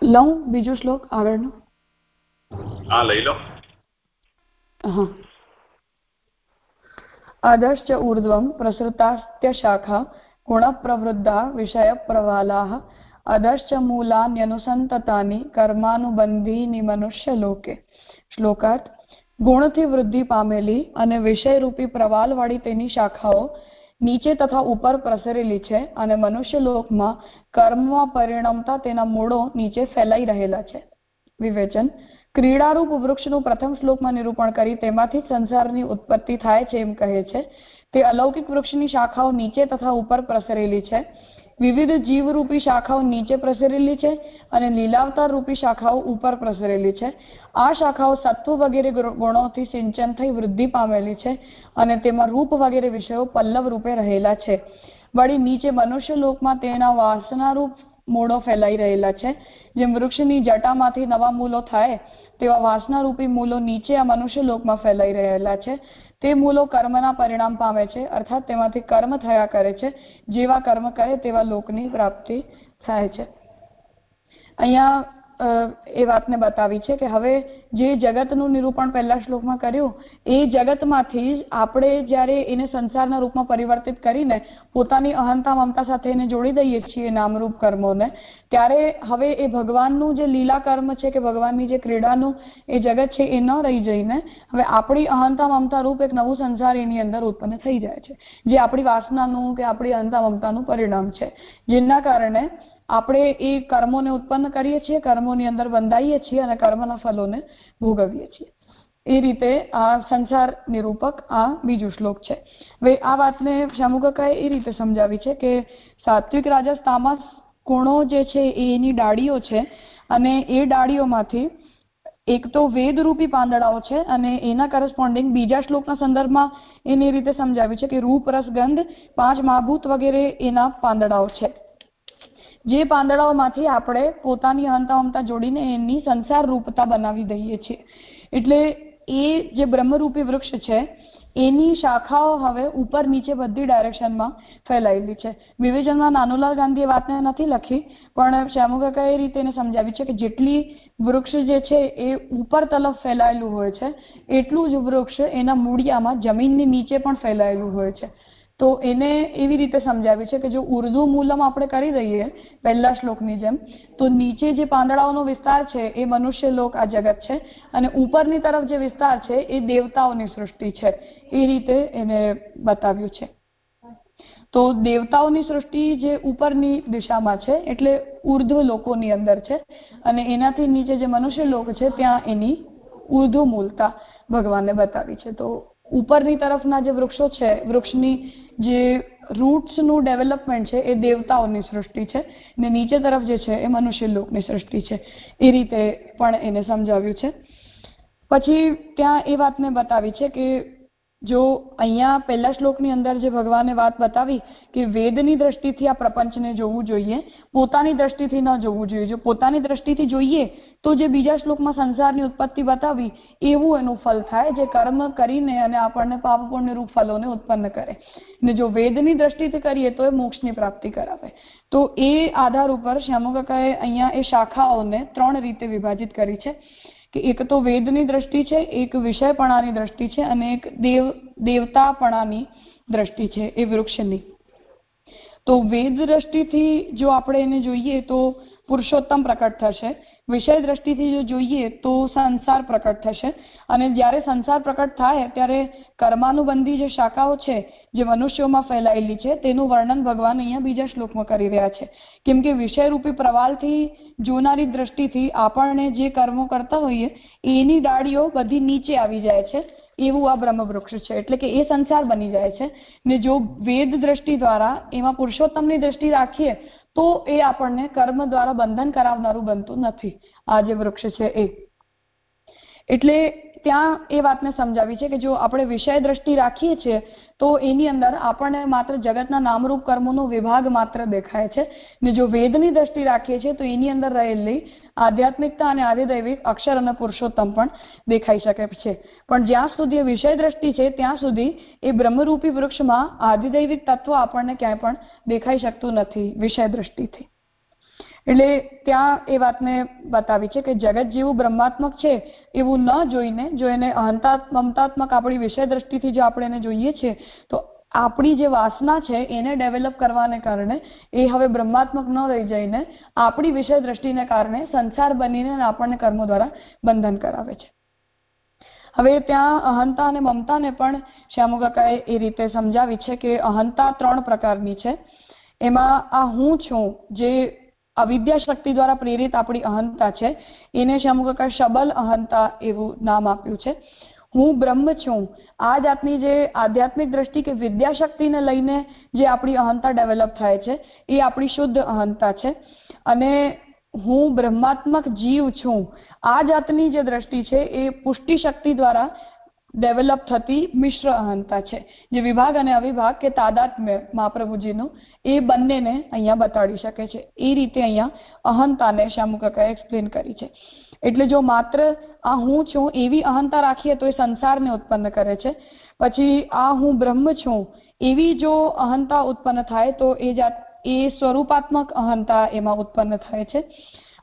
લઉં બીજો શ્લોક આગળનો. હા લઈ લો. अधश्च ऊर्ध्वं प्रसृतास्त्यशाखा गुणप्रवृद्धा विषयप्रवालाः अधश्च મૂલાન્યનુસંતતાની કર્માનુબંધીની મનુષ્યલોકે શ્લોકાર્થ ગુણથી વૃદ્ધિ પામેલી અને વિષયરૂપી પ્રવાલવાળી તેની શાખાઓ નીચે તથા ઉપર પ્રસરેલી છે અને મનુષ્યલોકમાં કર્મમાં પરિણમતા તેના મૂળો નીચે ફેલાઈ રહેલા છે વિવેચન ક્રીડારૂપ વૃક્ષનું પ્રથમ શ્લોકમાં નિરૂપણ કરી તેમાંથી સંસારની ઉત્પત્તિ થાય છે એમ કહે છે. તે અલૌકિક વૃક્ષની શાખાઓ નીચે તથા ઉપર પ્રસરેલી છે. વિવિધ જીવરૂપી શાખાઓ નીચે પ્રસરેલી છે અને લીલાવતાર રૂપી શાખાઓ ઉપર પ્રસરેલી છે. આ શાખાઓ સત્વ વગેરે ગુણોથી સિંચન થઈ વૃદ્ધિ પામેલી છે અને તેમાં રૂપ વગેરે વિષયો પલ્લવ રૂપે રહેલા છે. વળી નીચે મનુષ્ય લોકમાં તેના વાસનારૂપ મૂળો ફેલાઈ રહેલા છે. જેમ વૃક્ષની જટામાંથી નવા મૂલો થાય તેવા વાસનારૂપી મૂલો નીચે આ મનુષ્ય લોકમાં ફેલાઈ રહેલા છે. તે મૂલો કર્મના પરિણામ પામે છે, અર્થાત તેમાંથી કર્મ થયા કરે છે, જેવા કર્મ કરે તેવા લોકની પ્રાપ્તિ થાય છે. અહીંયા એ વાતને બતાવી છે કે હવે જે જગતનું નિરૂપણ પહેલા શ્લોકમાં કર્યું, એ જગતમાંથી જ આપણે જ્યારે એને સંસારના રૂપમાં પરિવર્તિત કરીને પોતાની અહંતા મમતા સાથે એને જોડી દઈએ છીએ નામરૂપ કર્મોને, ત્યારે હવે એ ભગવાનનું જે લીલા કર્મ છે કે ભગવાનની જે ક્રીડાનું એ જગત છે એ ન રહી જઈને હવે આપણી અહંતા મમતા રૂપ એક નવું સંસાર એની અંદર ઉત્પન્ન થઈ જાય છે. જે આપણી વાસનાનું કે આપણી અહંતા મમતાનું પરિણામ છે. જેના કારણે આપણે એ કર્મોને ઉત્પન્ન કરીએ છીએ, કર્મોની અંદર બંધાઈએ છીએ અને કર્મના ફલોને ભોગવીએ છીએ. એ રીતે આ સંસાર નિરૂપક આ બીજું શ્લોક છે. હવે આ વાતને શામુકાકાએ એ રીતે સમજાવી છે કે સાત્વિક રાજસ તામસ ગુણો જે છે એ એની ડાળીઓ છે અને એ ડાળીઓમાંથી એક તો વેદરૂપી પાંદડાઓ છે અને એના કરસ્પોન્ડિંગ બીજા શ્લોકના સંદર્ભમાં એને એ રીતે સમજાવ્યું છે કે રૂપ, રસ, ગંધ પાંચ મહાભૂત વગેરે એના પાંદડાઓ છે. જે પાંદડાઓમાંથી આપણે પોતાની હંતા હંતા જોડીને એની સંસાર રૂપતા બનાવી દઈએ છીએ. એટલે એ જે બ્રહ્મરૂપી વૃક્ષ છે, એની શાખાઓ હવે ઉપર નીચે બધી ડાયરેક્શનમાં ફેલાયેલી છે. વિવેચનમાં નાનુલાલ ગાંધીએ વાતને નથી લખી, પણ શ્યામુકાકા એ રીતે એને સમજાવી છે કે જેટલી વૃક્ષ જે છે એ ઉપર તરફ ફેલાયેલું હોય છે, એટલું જ વૃક્ષ એના મૂળિયામાં જમીનની નીચે પણ ફેલાયેલું હોય છે. તો એને એવી રીતે સમજાવ્યું છે કે જો ઉર્દુ મૂલમ આપણે કરી દઈએ, પહેલા શ્લોકની જેમ, તો નીચે જે પાંદડાઓનો વિસ્તાર છે, એ મનુષ્ય લોક, આ જગત છે. અને ઉપરની તરફ જે વિસ્તાર છે, એ દેવતાઓની સૃષ્ટિ છે. એ રીતે એને બતાવ્યું છે. તો દેવતાઓની સૃષ્ટિ જે ઉપરની દિશામાં છે, એટલે ઉર્ધ્વ લોકોની અંદર છે. અને એનાથી નીચે જે મનુષ્ય લોક છે, ત્યાં એની ઉર્ધ્વ મૂલતા ભગવાને બતાવી છે. તો ઉપરની તરફના જે વૃક્ષો છે, વૃક્ષની જે રૂટ્સનું ડેવલપમેન્ટ છે, એ દેવતાઓની સૃષ્ટિ છે ને નીચે તરફ જે છે, એ મનુષ્ય લોકની સૃષ્ટિ છે. એ રીતે પણ એને સમજાવ્યું છે. પછી ત્યાં એ વાતને બતાવી છે કે જો અહીંયા પહેલા શ્લોકની અંદર જે ભગવાને વાત બતાવી કે વેદની દ્રષ્ટિથી આ પ્રપંચને જોવું જોઈએ, પોતાની દ્રષ્ટિથી ન જોવું જોઈએ. જો પોતાની દ્રષ્ટિથી જોઈએ, તો જે બીજા શ્લોકમાં સંસારની ઉત્પત્તિ બતાવી, એવું એનું ફલ થાય જે કર્મ કરીને અને આપણને પાપ રૂપ ફલોને ઉત્પન્ન કરે. ને જો વેદની દ્રષ્ટિથી કરીએ, તો એ મોક્ષની પ્રાપ્તિ કરાવે. તો એ આધાર ઉપર શ્યામકાકાએ અહીંયા એ શાખાઓને ત્રણ રીતે વિભાજિત કરી છે. કે એક તો વેદની દ્રષ્ટિ છે, એક વિષયપણાની દ્રષ્ટિ છે અને એક દેવ, દેવતાપણાની દ્રષ્ટિ છે એ વૃક્ષની. તો વેદ દ્રષ્ટિથી જો આપણે એને જોઈએ તો પુરુષોત્તમ પ્રકટ થશે. વિષય દ્રષ્ટિથી જો જોઈએ તો સંસાર પ્રકટ થશે. અને જ્યારે સંસાર પ્રકટ થાય ત્યારે કર્માનુબંધી જે શાખાઓ છે, જે મનુષ્યોમાં ફેલાયેલી છે, તેનું વર્ણન ભગવાન અહીંયા બીજા શ્લોકમાં કરી રહ્યા છે. કેમ કે વિષયરૂપી પ્રવાલથી જોનારી દ્રષ્ટિથી આપણને જે કર્મો કરતા હોઈએ, એની ડાળીઓ બધી નીચે આવી જાય છે. એવું આ બ્રહ્મવૃક્ષ છે. એટલે કે એ સંસાર બની જાય છે. ને જો વેદ દ્રષ્ટિ દ્વારા એમાં પુરુષોત્તમની દ્રષ્ટિ રાખીએ તો એ આપણને કર્મ દ્વારા બંધન કરાવનારું બનતું નથી. આ જે વૃક્ષ છે એ. એટલે ત્યાં એ વાતને સમજાવી છે કે જો આપણે વિષય દ્રષ્ટિ રાખીએ છીએ, તો એની અંદર આપણને માત્ર જગતના નામરૂપ કર્મોનો વિભાગ માત્ર દેખાય છે. ને જો વેદની દ્રષ્ટિ રાખીએ છીએ, તો એની અંદર રહેલી આધ્યાત્મિકતા અને આદિદૈવિક અક્ષર અને પુરુષોત્તમ પણ દેખાઈ શકે છે. પણ જ્યાં સુધી વિષય દ્રષ્ટિ છે, ત્યાં સુધી એ બ્રહ્મરૂપી વૃક્ષમાં આદિદૈવિક તત્વ આપણને ક્યાંય પણ દેખાઈ શકતું નથી વિષય દ્રષ્ટિથી. એટલે ત્યાં એ વાતને બતાવી છે કે જગત જેવું બ્રહ્માત્મક છે એવું ન જોઈને, જો એને અહંતા મમતાત્મક આપણી વિષય દ્રષ્ટિથી જો આપણે એને જોઈએ છીએ તો આપણી જે વાસના છે એને ડેવલપ કરવાને કારણે એ હવે બ્રહ્માત્મક ન રહી જઈને આપણી વિષય દ્રષ્ટિને કારણે સંસાર બનીને આપણને કર્મો દ્વારા બંધન કરાવે છે. હવે ત્યાં અહંતા અને મમતાને પણ શ્યામુ કાકાએ એ રીતે સમજાવી છે કે અહંતા ત્રણ પ્રકારની છે. એમાં આ હું છું જે અવિદ્યા શક્તિ દ્વારા પ્રેરિત આપણી અહંતા છે. એને શમુકાકા શબલ અહંતા એવું નામ આપ્યું છે. હું બ્રહ્મ છું. આ જાતની જે આધ્યાત્મિક દ્રષ્ટિ કે વિદ્યાશક્તિને લઈને જે આપણી અહંતા ડેવલપ થાય છે, એ આપણી શુદ્ધ અહંતા છે. અને હું બ્રહ્માત્મક જીવ છું. આ જાતની જે દ્રષ્ટિ છે, એ પુષ્ટિ શક્તિ દ્વારા ડેવલપ થતી મિશ્ર અહંતા છે. જે વિભાગ અને અવિભાગ કે તાદાત્મ્ય મહાપ્રભુજીનું, એ બંનેને અહીંયા બતાડી શકે છે. એ રીતે અહીંયા અહંતાને શ્યામુકાકાએ એક્સપ્લેન કરી છે. એટલે જો માત્ર આ હું છું, એવી અહંતા રાખીએ તો એ સંસારને ઉત્પન્ન કરે છે. પછી આ હું બ્રહ્મ છું, એવી જો અહંતા ઉત્પન્ન થાય તો એ જાત, એ સ્વરૂપાત્મક અહંતા એમાં ઉત્પન્ન થાય છે.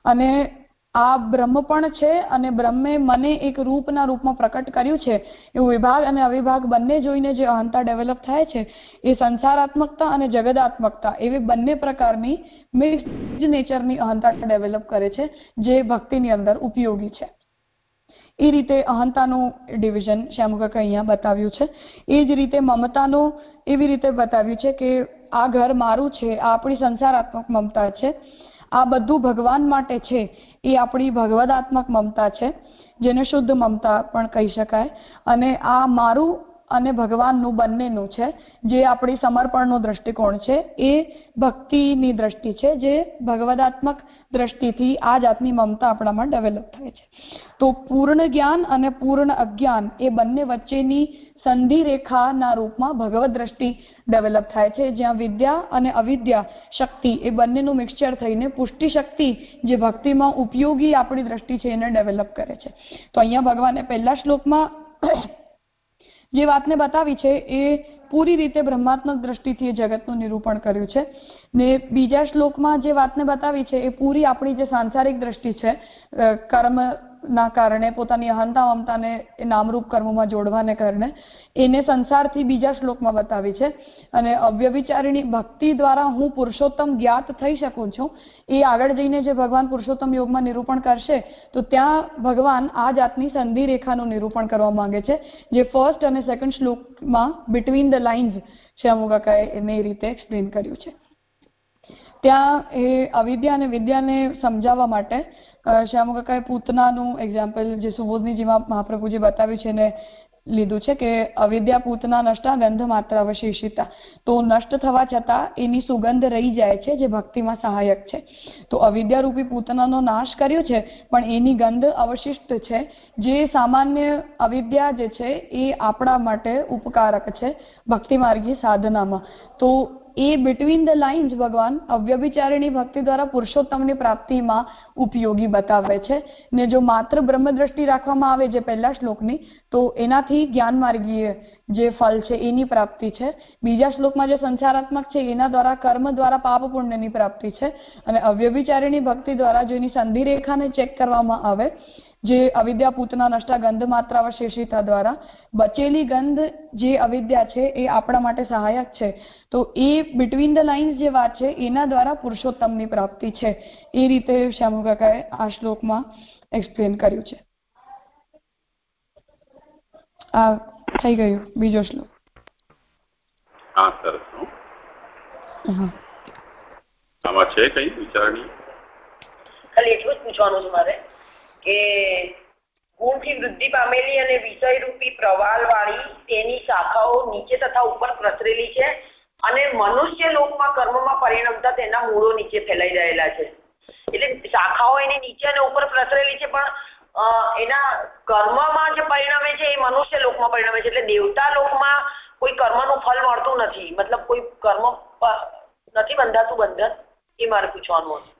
અને આ બ્રહ્મ પણ છે અને બ્રહ્મે મને એક રૂપના રૂપમાં પ્રકટ કર્યું છે. એવું વિભાગ અને અવિભાગ બંને જોઈને જે અહંતા ડેવલપ થાય છે, એ સંસારાત્મકતા અને જગદાત્મકતા એવી બંને પ્રકારની મિક્સ નેચરની અહંતા ડેવલપ કરે છે, જે ભક્તિની અંદર ઉપયોગી છે. એ રીતે અહંતાનું ડિવિઝન શ્યામુકાકા અહીંયા બતાવ્યું છે. એ જ રીતે મમતાનું એવી રીતે બતાવ્યું છે કે આ ઘર મારું છે, આ આપણી સંસારાત્મક મમતા છે. આ બધું ભગવાન માટે છે. એ આપણી ભગવદાત્મક મમતા છે, જેને શુદ્ધ મમતા પણ કહી શકાય. અને આ મારું અને ભગવાનનું બંનેનું છે, જે આપણી સમર્પણનો દ્રષ્ટિકોણ છે, એ ભક્તિની દ્રષ્ટિ છે, જે ભગવદાત્મક દ્રષ્ટિથી આ જાતની મમતા આપણામાં ડેવલપ થાય છે. તો પૂર્ણ જ્ઞાન અને પૂર્ણ અજ્ઞાન એ બંને વચ્ચેની સંધિ રેખાના રૂપમાં ભગવત દ્રષ્ટિ ડેવલપ થાય છે. જ્યાં વિદ્યા અને અવિદ્યા શક્તિ એ બંનેનું મિક્સચર થઈને પુષ્ટિ શક્તિ જે ભક્તિમાં ઉપયોગી આપણી દ્રષ્ટિ છે એને ડેવલપ કરે છે. તો અહીંયા ભગવાને પહેલા શ્લોકમાં જે વાતને બતાવી છે એ પૂરી રીતે બ્રહ્માત્મક દ્રષ્ટિથી એ જગતનું નિરૂપણ કર્યું છે. ને બીજા શ્લોકમાં જે વાતને બતાવી છે એ પૂરી આપણી જે સાંસારિક દ્રષ્ટિ છે કર્મ ના કારણે પોતાની અહંતા મમતાને એ નામરૂપ કર્મોમાં જોડવાને કારણે એને સંસારથી બીજા શ્લોકમાં બતાવી છે. અને અવ્યવિચારીણી ભક્તિ દ્વારા હું પુરુષોત્તમ જ્ઞાત થઈ શકું છું, એ આગળ જઈને જે ભગવાન પુરુષોત્તમ યોગમાં નિરૂપણ કરશે, તો ત્યાં ભગવાન આ જાતની સંધિ રેખાનું નિરૂપણ કરવા માંગે છે, જે ફર્સ્ટ અને સેકન્ડ શ્લોકમાં બિટવીન ધ લાઇન્સ શ્યામુકાકાએ એને એ રીતે એક્સપ્લેન કર્યું છે. ત્યાં એ અવિદ્યા અને વિદ્યાને સમજાવવા માટે શ્યામુ કાકાએ પૂતનાનું એક્ઝામ્પલ જે સુબોધનીજીમાં મહાપ્રભુજી બતાવ્યું છે ને લીધું છે કે અવિદ્યા, પૂતના, નષ્ટા, ગંધ માત્ર અવશેષિતા. તો નષ્ટ થવા છતાં એની સુગંધ રહી જાય છે, જે ભક્તિમાં સહાયક છે. તો અવિદ્યા રૂપી પૂતનાનો નાશ કર્યો છે, પણ એની ગંધ અવશિષ્ટ છે. જે સામાન્ય અવિદ્યા જે છે, એ આપણા માટે ઉપકારક છે, ભક્તિ માર્ગી સાધનામાં. તો એ બિટવીન ધ લાઇન્સ ભગવાન અવ્યભિચારિણી ભક્તિ દ્વારા પુરુષોત્તમની પ્રાપ્તિમાં ઉપયોગી બતાવે છે. ને જો માત્ર બ્રહ્મદ્રષ્ટિ રાખવામાં આવે જે પહેલા શ્લોકની, તો એનાથી જ્ઞાન માર્ગીય જે ફલ છે એની પ્રાપ્તિ છે. બીજા શ્લોકમાં જે સંસારાત્મક છે એના દ્વારા કર્મ દ્વારા પાપ પુણ્યની પ્રાપ્તિ છે. અને અવ્યભિચારિણી ભક્તિ દ્વારા જો એની સંધિ રેખાને ચેક કરવામાં આવે જે અવિદ્યા પૂતના નષ્ટા ગંધ માત્ર અવશેષિતા દ્વારા બચેલી ગંધ જે અવિદ્યા છે એ આપણા માટે સહાયક છે. તો એ બિટવીન ધ લાઇન્સ જે વાત છે એના દ્વારા પુરુષોત્તમની પ્રાપ્તિ છે. એ રીતે શ્યામુકાકાએ આ શ્લોકમાં એક્સપ્લેન કર્યું છે. આ થઈ ગયું. બીજો શ્લોક. હા સરસ. હા. આમાં છે કઈ વિચારણી? ખાલી એટલું જ પૂછવાનું છે મારે. કે ગુણથી વૃદ્ધિ પામેલી અને વિષયરૂપી પ્રવાલવાળી તેની શાખાઓ નીચે તથા ઉપર પ્રસરેલી છે અને મનુષ્ય લોકમાં કર્મમાં પરિણમતા તેના મૂળો નીચે ફેલાઈ રહેલા છે. એટલે શાખાઓ એની નીચે અને ઉપર પ્રસરેલી છે, પણ એના કર્મમાં જે પરિણમે છે એ મનુષ્ય લોકમાં પરિણમે છે. એટલે દેવતા લોકમાં કોઈ કર્મનું ફળ મળતું નથી. મતલબ કોઈ કર્મ નથી બંધાતું બંધન? એ મારે પૂછવાનું હતું.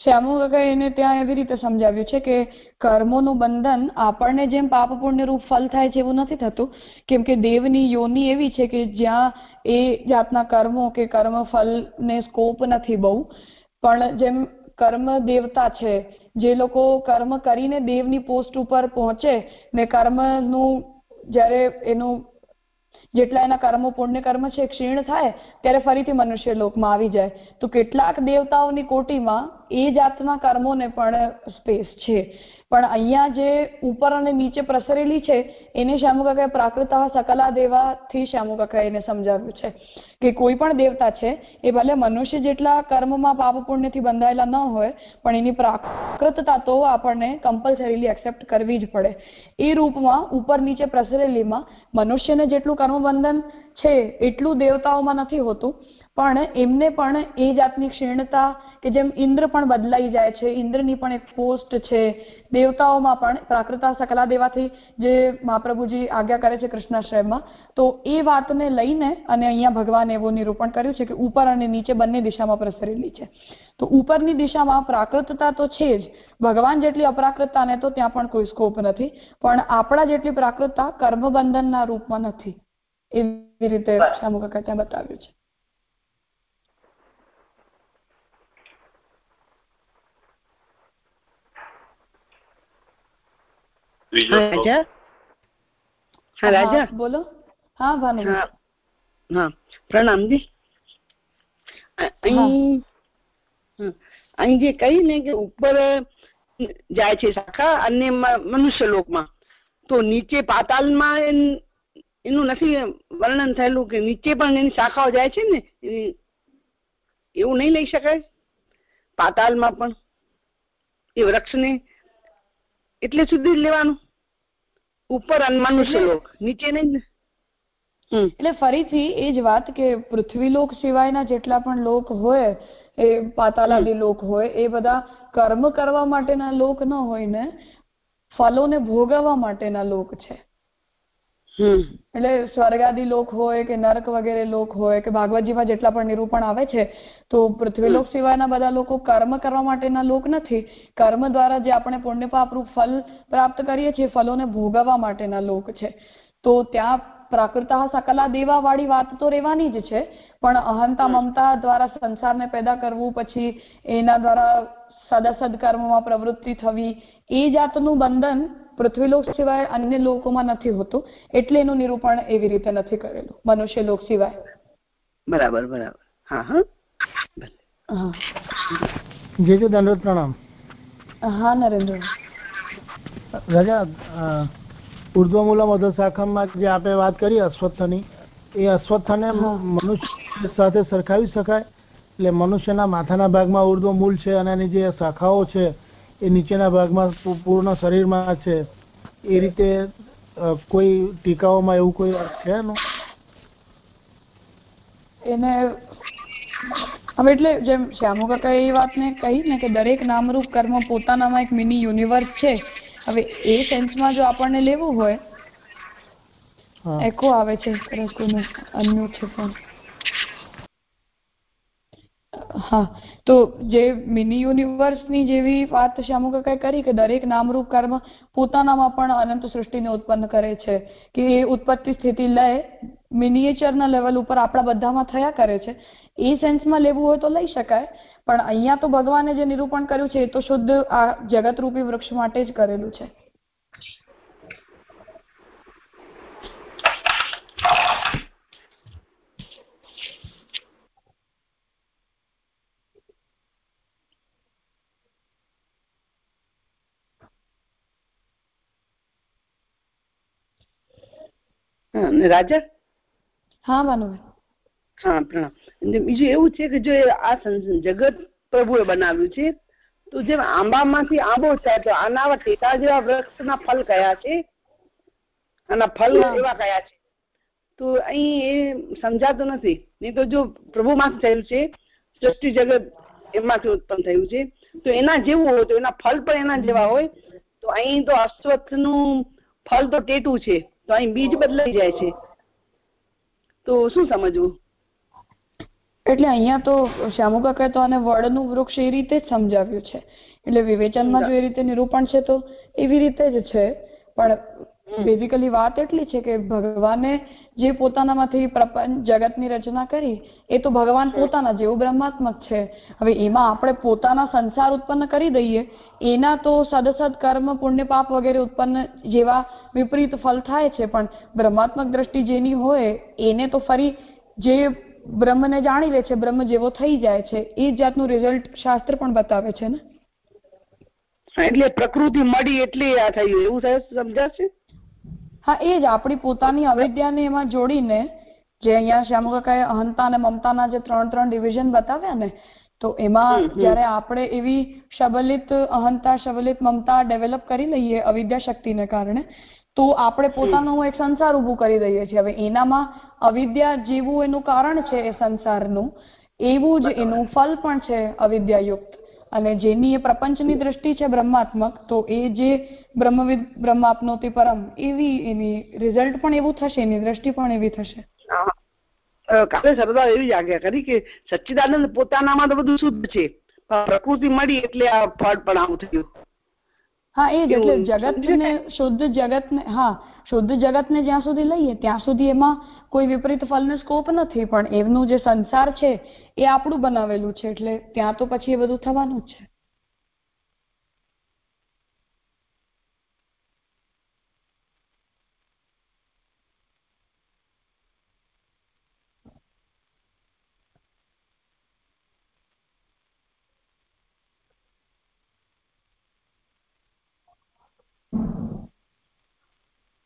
શ્યામુ કાકા એને ત્યાં એવી રીતે સમજાવ્યું છે કે કર્મોનું બંધન આપણને જેમ પાપ પુણ્ય રૂપ ફલ થાય છે એવું નથી થતું. કેમ કે દેવની યોની એવી છે કે જ્યાં એ જાતના કર્મો કે કર્મ ફલને સ્કોપ નથી બહુ. પણ જેમ કર્મ દેવતા છે, જે લોકો કર્મ કરીને દેવની પોસ્ટ ઉપર પહોંચે ને કર્મનું જ્યારે એનું જેટલા એના કર્મો પુણ્ય કર્મ છે, ક્ષીણ થાય, ત્યારે ફરીથી મનુષ્ય લોકમાં આવી જાય. તો કેટલાક દેવતાઓની કોટીમાં એ જાતના કર્મોને પણ સ્પેસ છે. પણ અહીંયા જે ઉપર અને નીચે પ્રસરેલી છે, એને શ્યામુકાકાએ પ્રાકૃત સકલા દેવાથી શ્યામુકાકાએ એને સમજાવ્યું છે કે કોઈ પણ દેવતા છે, એ ભલે મનુષ્ય જેટલા કર્મમાં પાપ પુણ્યથી બંધાયેલા ન હોય, પણ એની પ્રાકૃતતા તો આપણને કમ્પલસરીલી એક્સેપ્ટ કરવી જ પડે. એ રૂપમાં ઉપર નીચે પ્રસરેલીમાં મનુષ્યને જેટલું કર્મબંધન છે, એટલું દેવતાઓમાં નથી હોતું. પણ એમને પણ એ જાતની ક્ષીણતા કે જેમ ઇન્દ્ર પણ બદલાઈ જાય છે ઇન્દ્રની પણ એક પોસ્ટ છે દેવતાઓમાં પણ પ્રાકૃતા સકલા દેવાથી જે મહાપ્રભુજી આજ્ઞા કરે છે કૃષ્ણાશ્રયમાં તો એ વાતને લઈને અને અહીંયા ભગવાન એવું નિરૂપણ કર્યું છે કે ઉપર અને નીચે બંને દિશામાં પ્રસરેલી છે. તો ઉપરની દિશામાં પ્રાકૃતતા તો છે જ ભગવાન જેટલી અપ્રાકૃતતાને તો ત્યાં પણ કોઈ સ્કોપ નથી પણ આપણા જેટલી પ્રાકૃતતા કર્મબંધનના રૂપમાં નથી. એવી રીતે ત્યાં બતાવ્યું છે ત્રીજો હા શ્લોક. રાજા? હા રાજા? બોલો. હા ભાનુ હા હા પ્રણામ જી. અહીં અહીં જે કહી ને કે ઉપર જાય છે શાખા અને મ- મનુષ્ય લોકમાં તો નીચે પાતાલમાં એન- એનું નથી વર્ણન થયેલું કે નીચે પણ એની શાખાઓ જાય છે ને એવું નહીં લઈ શકાય? પાતાલમાં પણ એ વૃક્ષને એટલે સુધી લેવાનું. ઉપર મનુષ્ય લોક નીચે નહીં એટલે ફરીથી એ જ વાત કે પૃથ્વીલોક સિવાયના જેટલા પણ લોક હોય એ પાતાલાદી લોક હોય એ બધા કર્મ કરવા માટેના લોક ન હોય ને ફલોને ભોગવવા માટેના લોક છે. એટલે સ્વર્ગાદી લોક હોય કે નરક વગેરે લોક હોય કે ભાગવતજીમાં જેટલા પણ નિરૂપણ આવે છે તો પૃથ્વીલોક સિવાયના બધા લોકો કર્મ કરવા માટેના લોક નથી. કર્મ દ્વારા જે આપણે પુણ્ય પાપરૂપ ફલ પ્રાપ્ત કરીએ છીએ ફલોને ભોગવવા માટેના લોક છે. તો ત્યાં પ્રાકૃત સકલા દેવા વાળી વાત તો રહેવાની જ છે પણ અહંતા મમતા દ્વારા સંસારને પેદા કરવું પછી એના દ્વારા સદસદ કર્મમાં પ્રવૃત્તિ થવી એ જાતનું બંધન પૃથ્વીલોક સિવાય અન્ય લોકોમાં નથી હોતું એટલે એનું નિરૂપણ એવી રીતે નથી કરેલું. મનુષ્ય લોક સિવાય. બરાબર બરાબર. હા હા. હા. જે જે દંડવત પ્રણામ. હા નરેન્દ્ર. રાજા અ, ઉર્ધ્વમૂલમ અધશાખામાં જે આપણે વાત કરી અશ્વત્થની એ અશ્વત્થને. મનુષ્ય સાથે સરખાવી શકાય? એટલે મનુષ્યના માથાના ભાગમાં ઉર્ધ્વ મૂળ છે અને એની જે શાખાઓ છે એ નીચેના ભાગમાં પૂર્ણ શરીરમાં છે એ રીતે કોઈ ટીકાઓમાં એવું કોઈ અર્થ છે એનો? એને હવે એટલે જેમ શ્યામુ કાકા એ વાતને કહી ને કે દરેક નામરૂપ કર્મ પોતાનામાં એક મિની યુનિવર્સ છે હવે એ સેન્સમાં જો આપણને લેવું હોય એકો આવે છે અન્યુ છે પણ. હા. તો જે મિની યુનિવર્સની જેવી વાત શ્યામુ કાકાએ કરી કે દરેક નામરૂપ કર્મ પોતાનામાં પણ અનંત સૃષ્ટિને ઉત્પન્ન કરે છે, કે એ ઉત્પત્તિ સ્થિતિ લય મિનિએચરના લેવલ ઉપર આપણા બધામાં થયા કરે છે, એ સેન્સમાં લેવું હોય તો લઈ શકાય, પણ અહીંયા તો ભગવાને જે નિરૂપણ કર્યું છે એ તો શુદ્ધ આ જગતરૂપી વૃક્ષ માટે જ કરેલું છે. રાજા? હા ભાનુભાઈ હા પ્રણામ. બીજું એવું છે કે જો આ જગત પ્રભુએ બનાવ્યું છે તો જેમ આંબામાંથી આંબો થાય તો આના ટેટા જેવા વૃક્ષના ફળ કયા છે? આના ફલ એવા કયા છે? તો અહીં એ સમજાતું નથી. નહીં તો જો પ્રભુમાંથી થયેલું છે સૃષ્ટિ જગત એમાંથી ઉત્પન્ન થયું છે તો એના જેવું હોય તો એના ફળ પણ એના જેવા હોય તો અહીં તો અશ્વત્થનું ફલ તો ટેટું છે. તો અહીં બીજ બદલાઈ જાય છે. તો શું સમજવું? એટલે અહીંયા તો શ્યામુકા કાકાએ તો આને વડનું વૃક્ષ એ રીતે જ સમજાવ્યું છે. એટલે વિવેચનમાં જો એ રીતે નિરૂપણ છે તો એવી રીતે જ છે. પણ બેઝિકલી વાત એટલી છે કે ભગવાને જે પોતાનામાંથી પ્રપંચ જગતની રચના કરી એ તો ભગવાન પોતાના જેવું બ્રહ્માત્મક છે. હવે એમાં આપણે પોતાના સંસાર ઉત્પન્ન કરી દઈએ એના તો સદસદ કર્મ પુણ્ય પાપ વગેરે ઉત્પન્ન જેવા વિપરીત ફલ થાય છે પણ બ્રહ્માત્મક દ્રષ્ટિ જેની હોય એને તો ફરી જે બ્રહ્મને જાણી લે છે બ્રહ્મ જેવો થઈ જાય છે એ જાતનું રિઝલ્ટ શાસ્ત્ર પણ બતાવે છે ને? એટલે પ્રકૃતિ મળી એટલે આ થયું એવું સમજાશે? હા એ જ આપણી પોતાની અવિદ્યાને એમાં જોડીને જે અહીંયા શ્યામકાકાએ અહંતા અને મમતાના જે ત્રણ ત્રણ ડિવિઝન બતાવ્યા ને તો એમાં જ્યારે આપણે એવી શબલિત અહંતા શબલિત મમતા ડેવલપ કરી લઈએ અવિદ્યા શક્તિને કારણે તો આપણે પોતાનું એક સંસાર ઊભું કરી દઈએ છીએ. હવે એનામાં અવિદ્યા જેવું એનું કારણ છે એ સંસારનું એવું જ એનું ફલ પણ છે અવિદ્યાયુક્ત. અને જેની એ પ્રપંચની દ્રષ્ટિ છે બ્રહ્માત્મક તો એ જે બ્રહ્મવિદ બ્રહ્મ આપનોતી પરમ એવી એની રિઝલ્ટ પણ એવું થશે એની દ્રષ્ટિ પણ એવી થશે. કાલે સરદાર એવી આજ્ઞા કરી કે સચ્ચિદાનંદ પોતાનામાં તો બધું શુદ્ધ છે પ્રકૃતિ મળી એટલે આ ફળ પણ આવું થયું. હા એ જ એટલે જગતને શુદ્ધ જગતને હા શુદ્ધ જગતને જ્યાં સુધી લઈએ, ત્યાં સુધી એમાં કોઈ વિપરીત ફલનો સ્કોપ નથી. પણ એમનું જે સંસાર છે, એ આપણું બનાવેલું છે. એટલે ત્યાં તો પછી એ બધું થવાનું જ છે.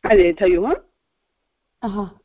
અરે થયું હા.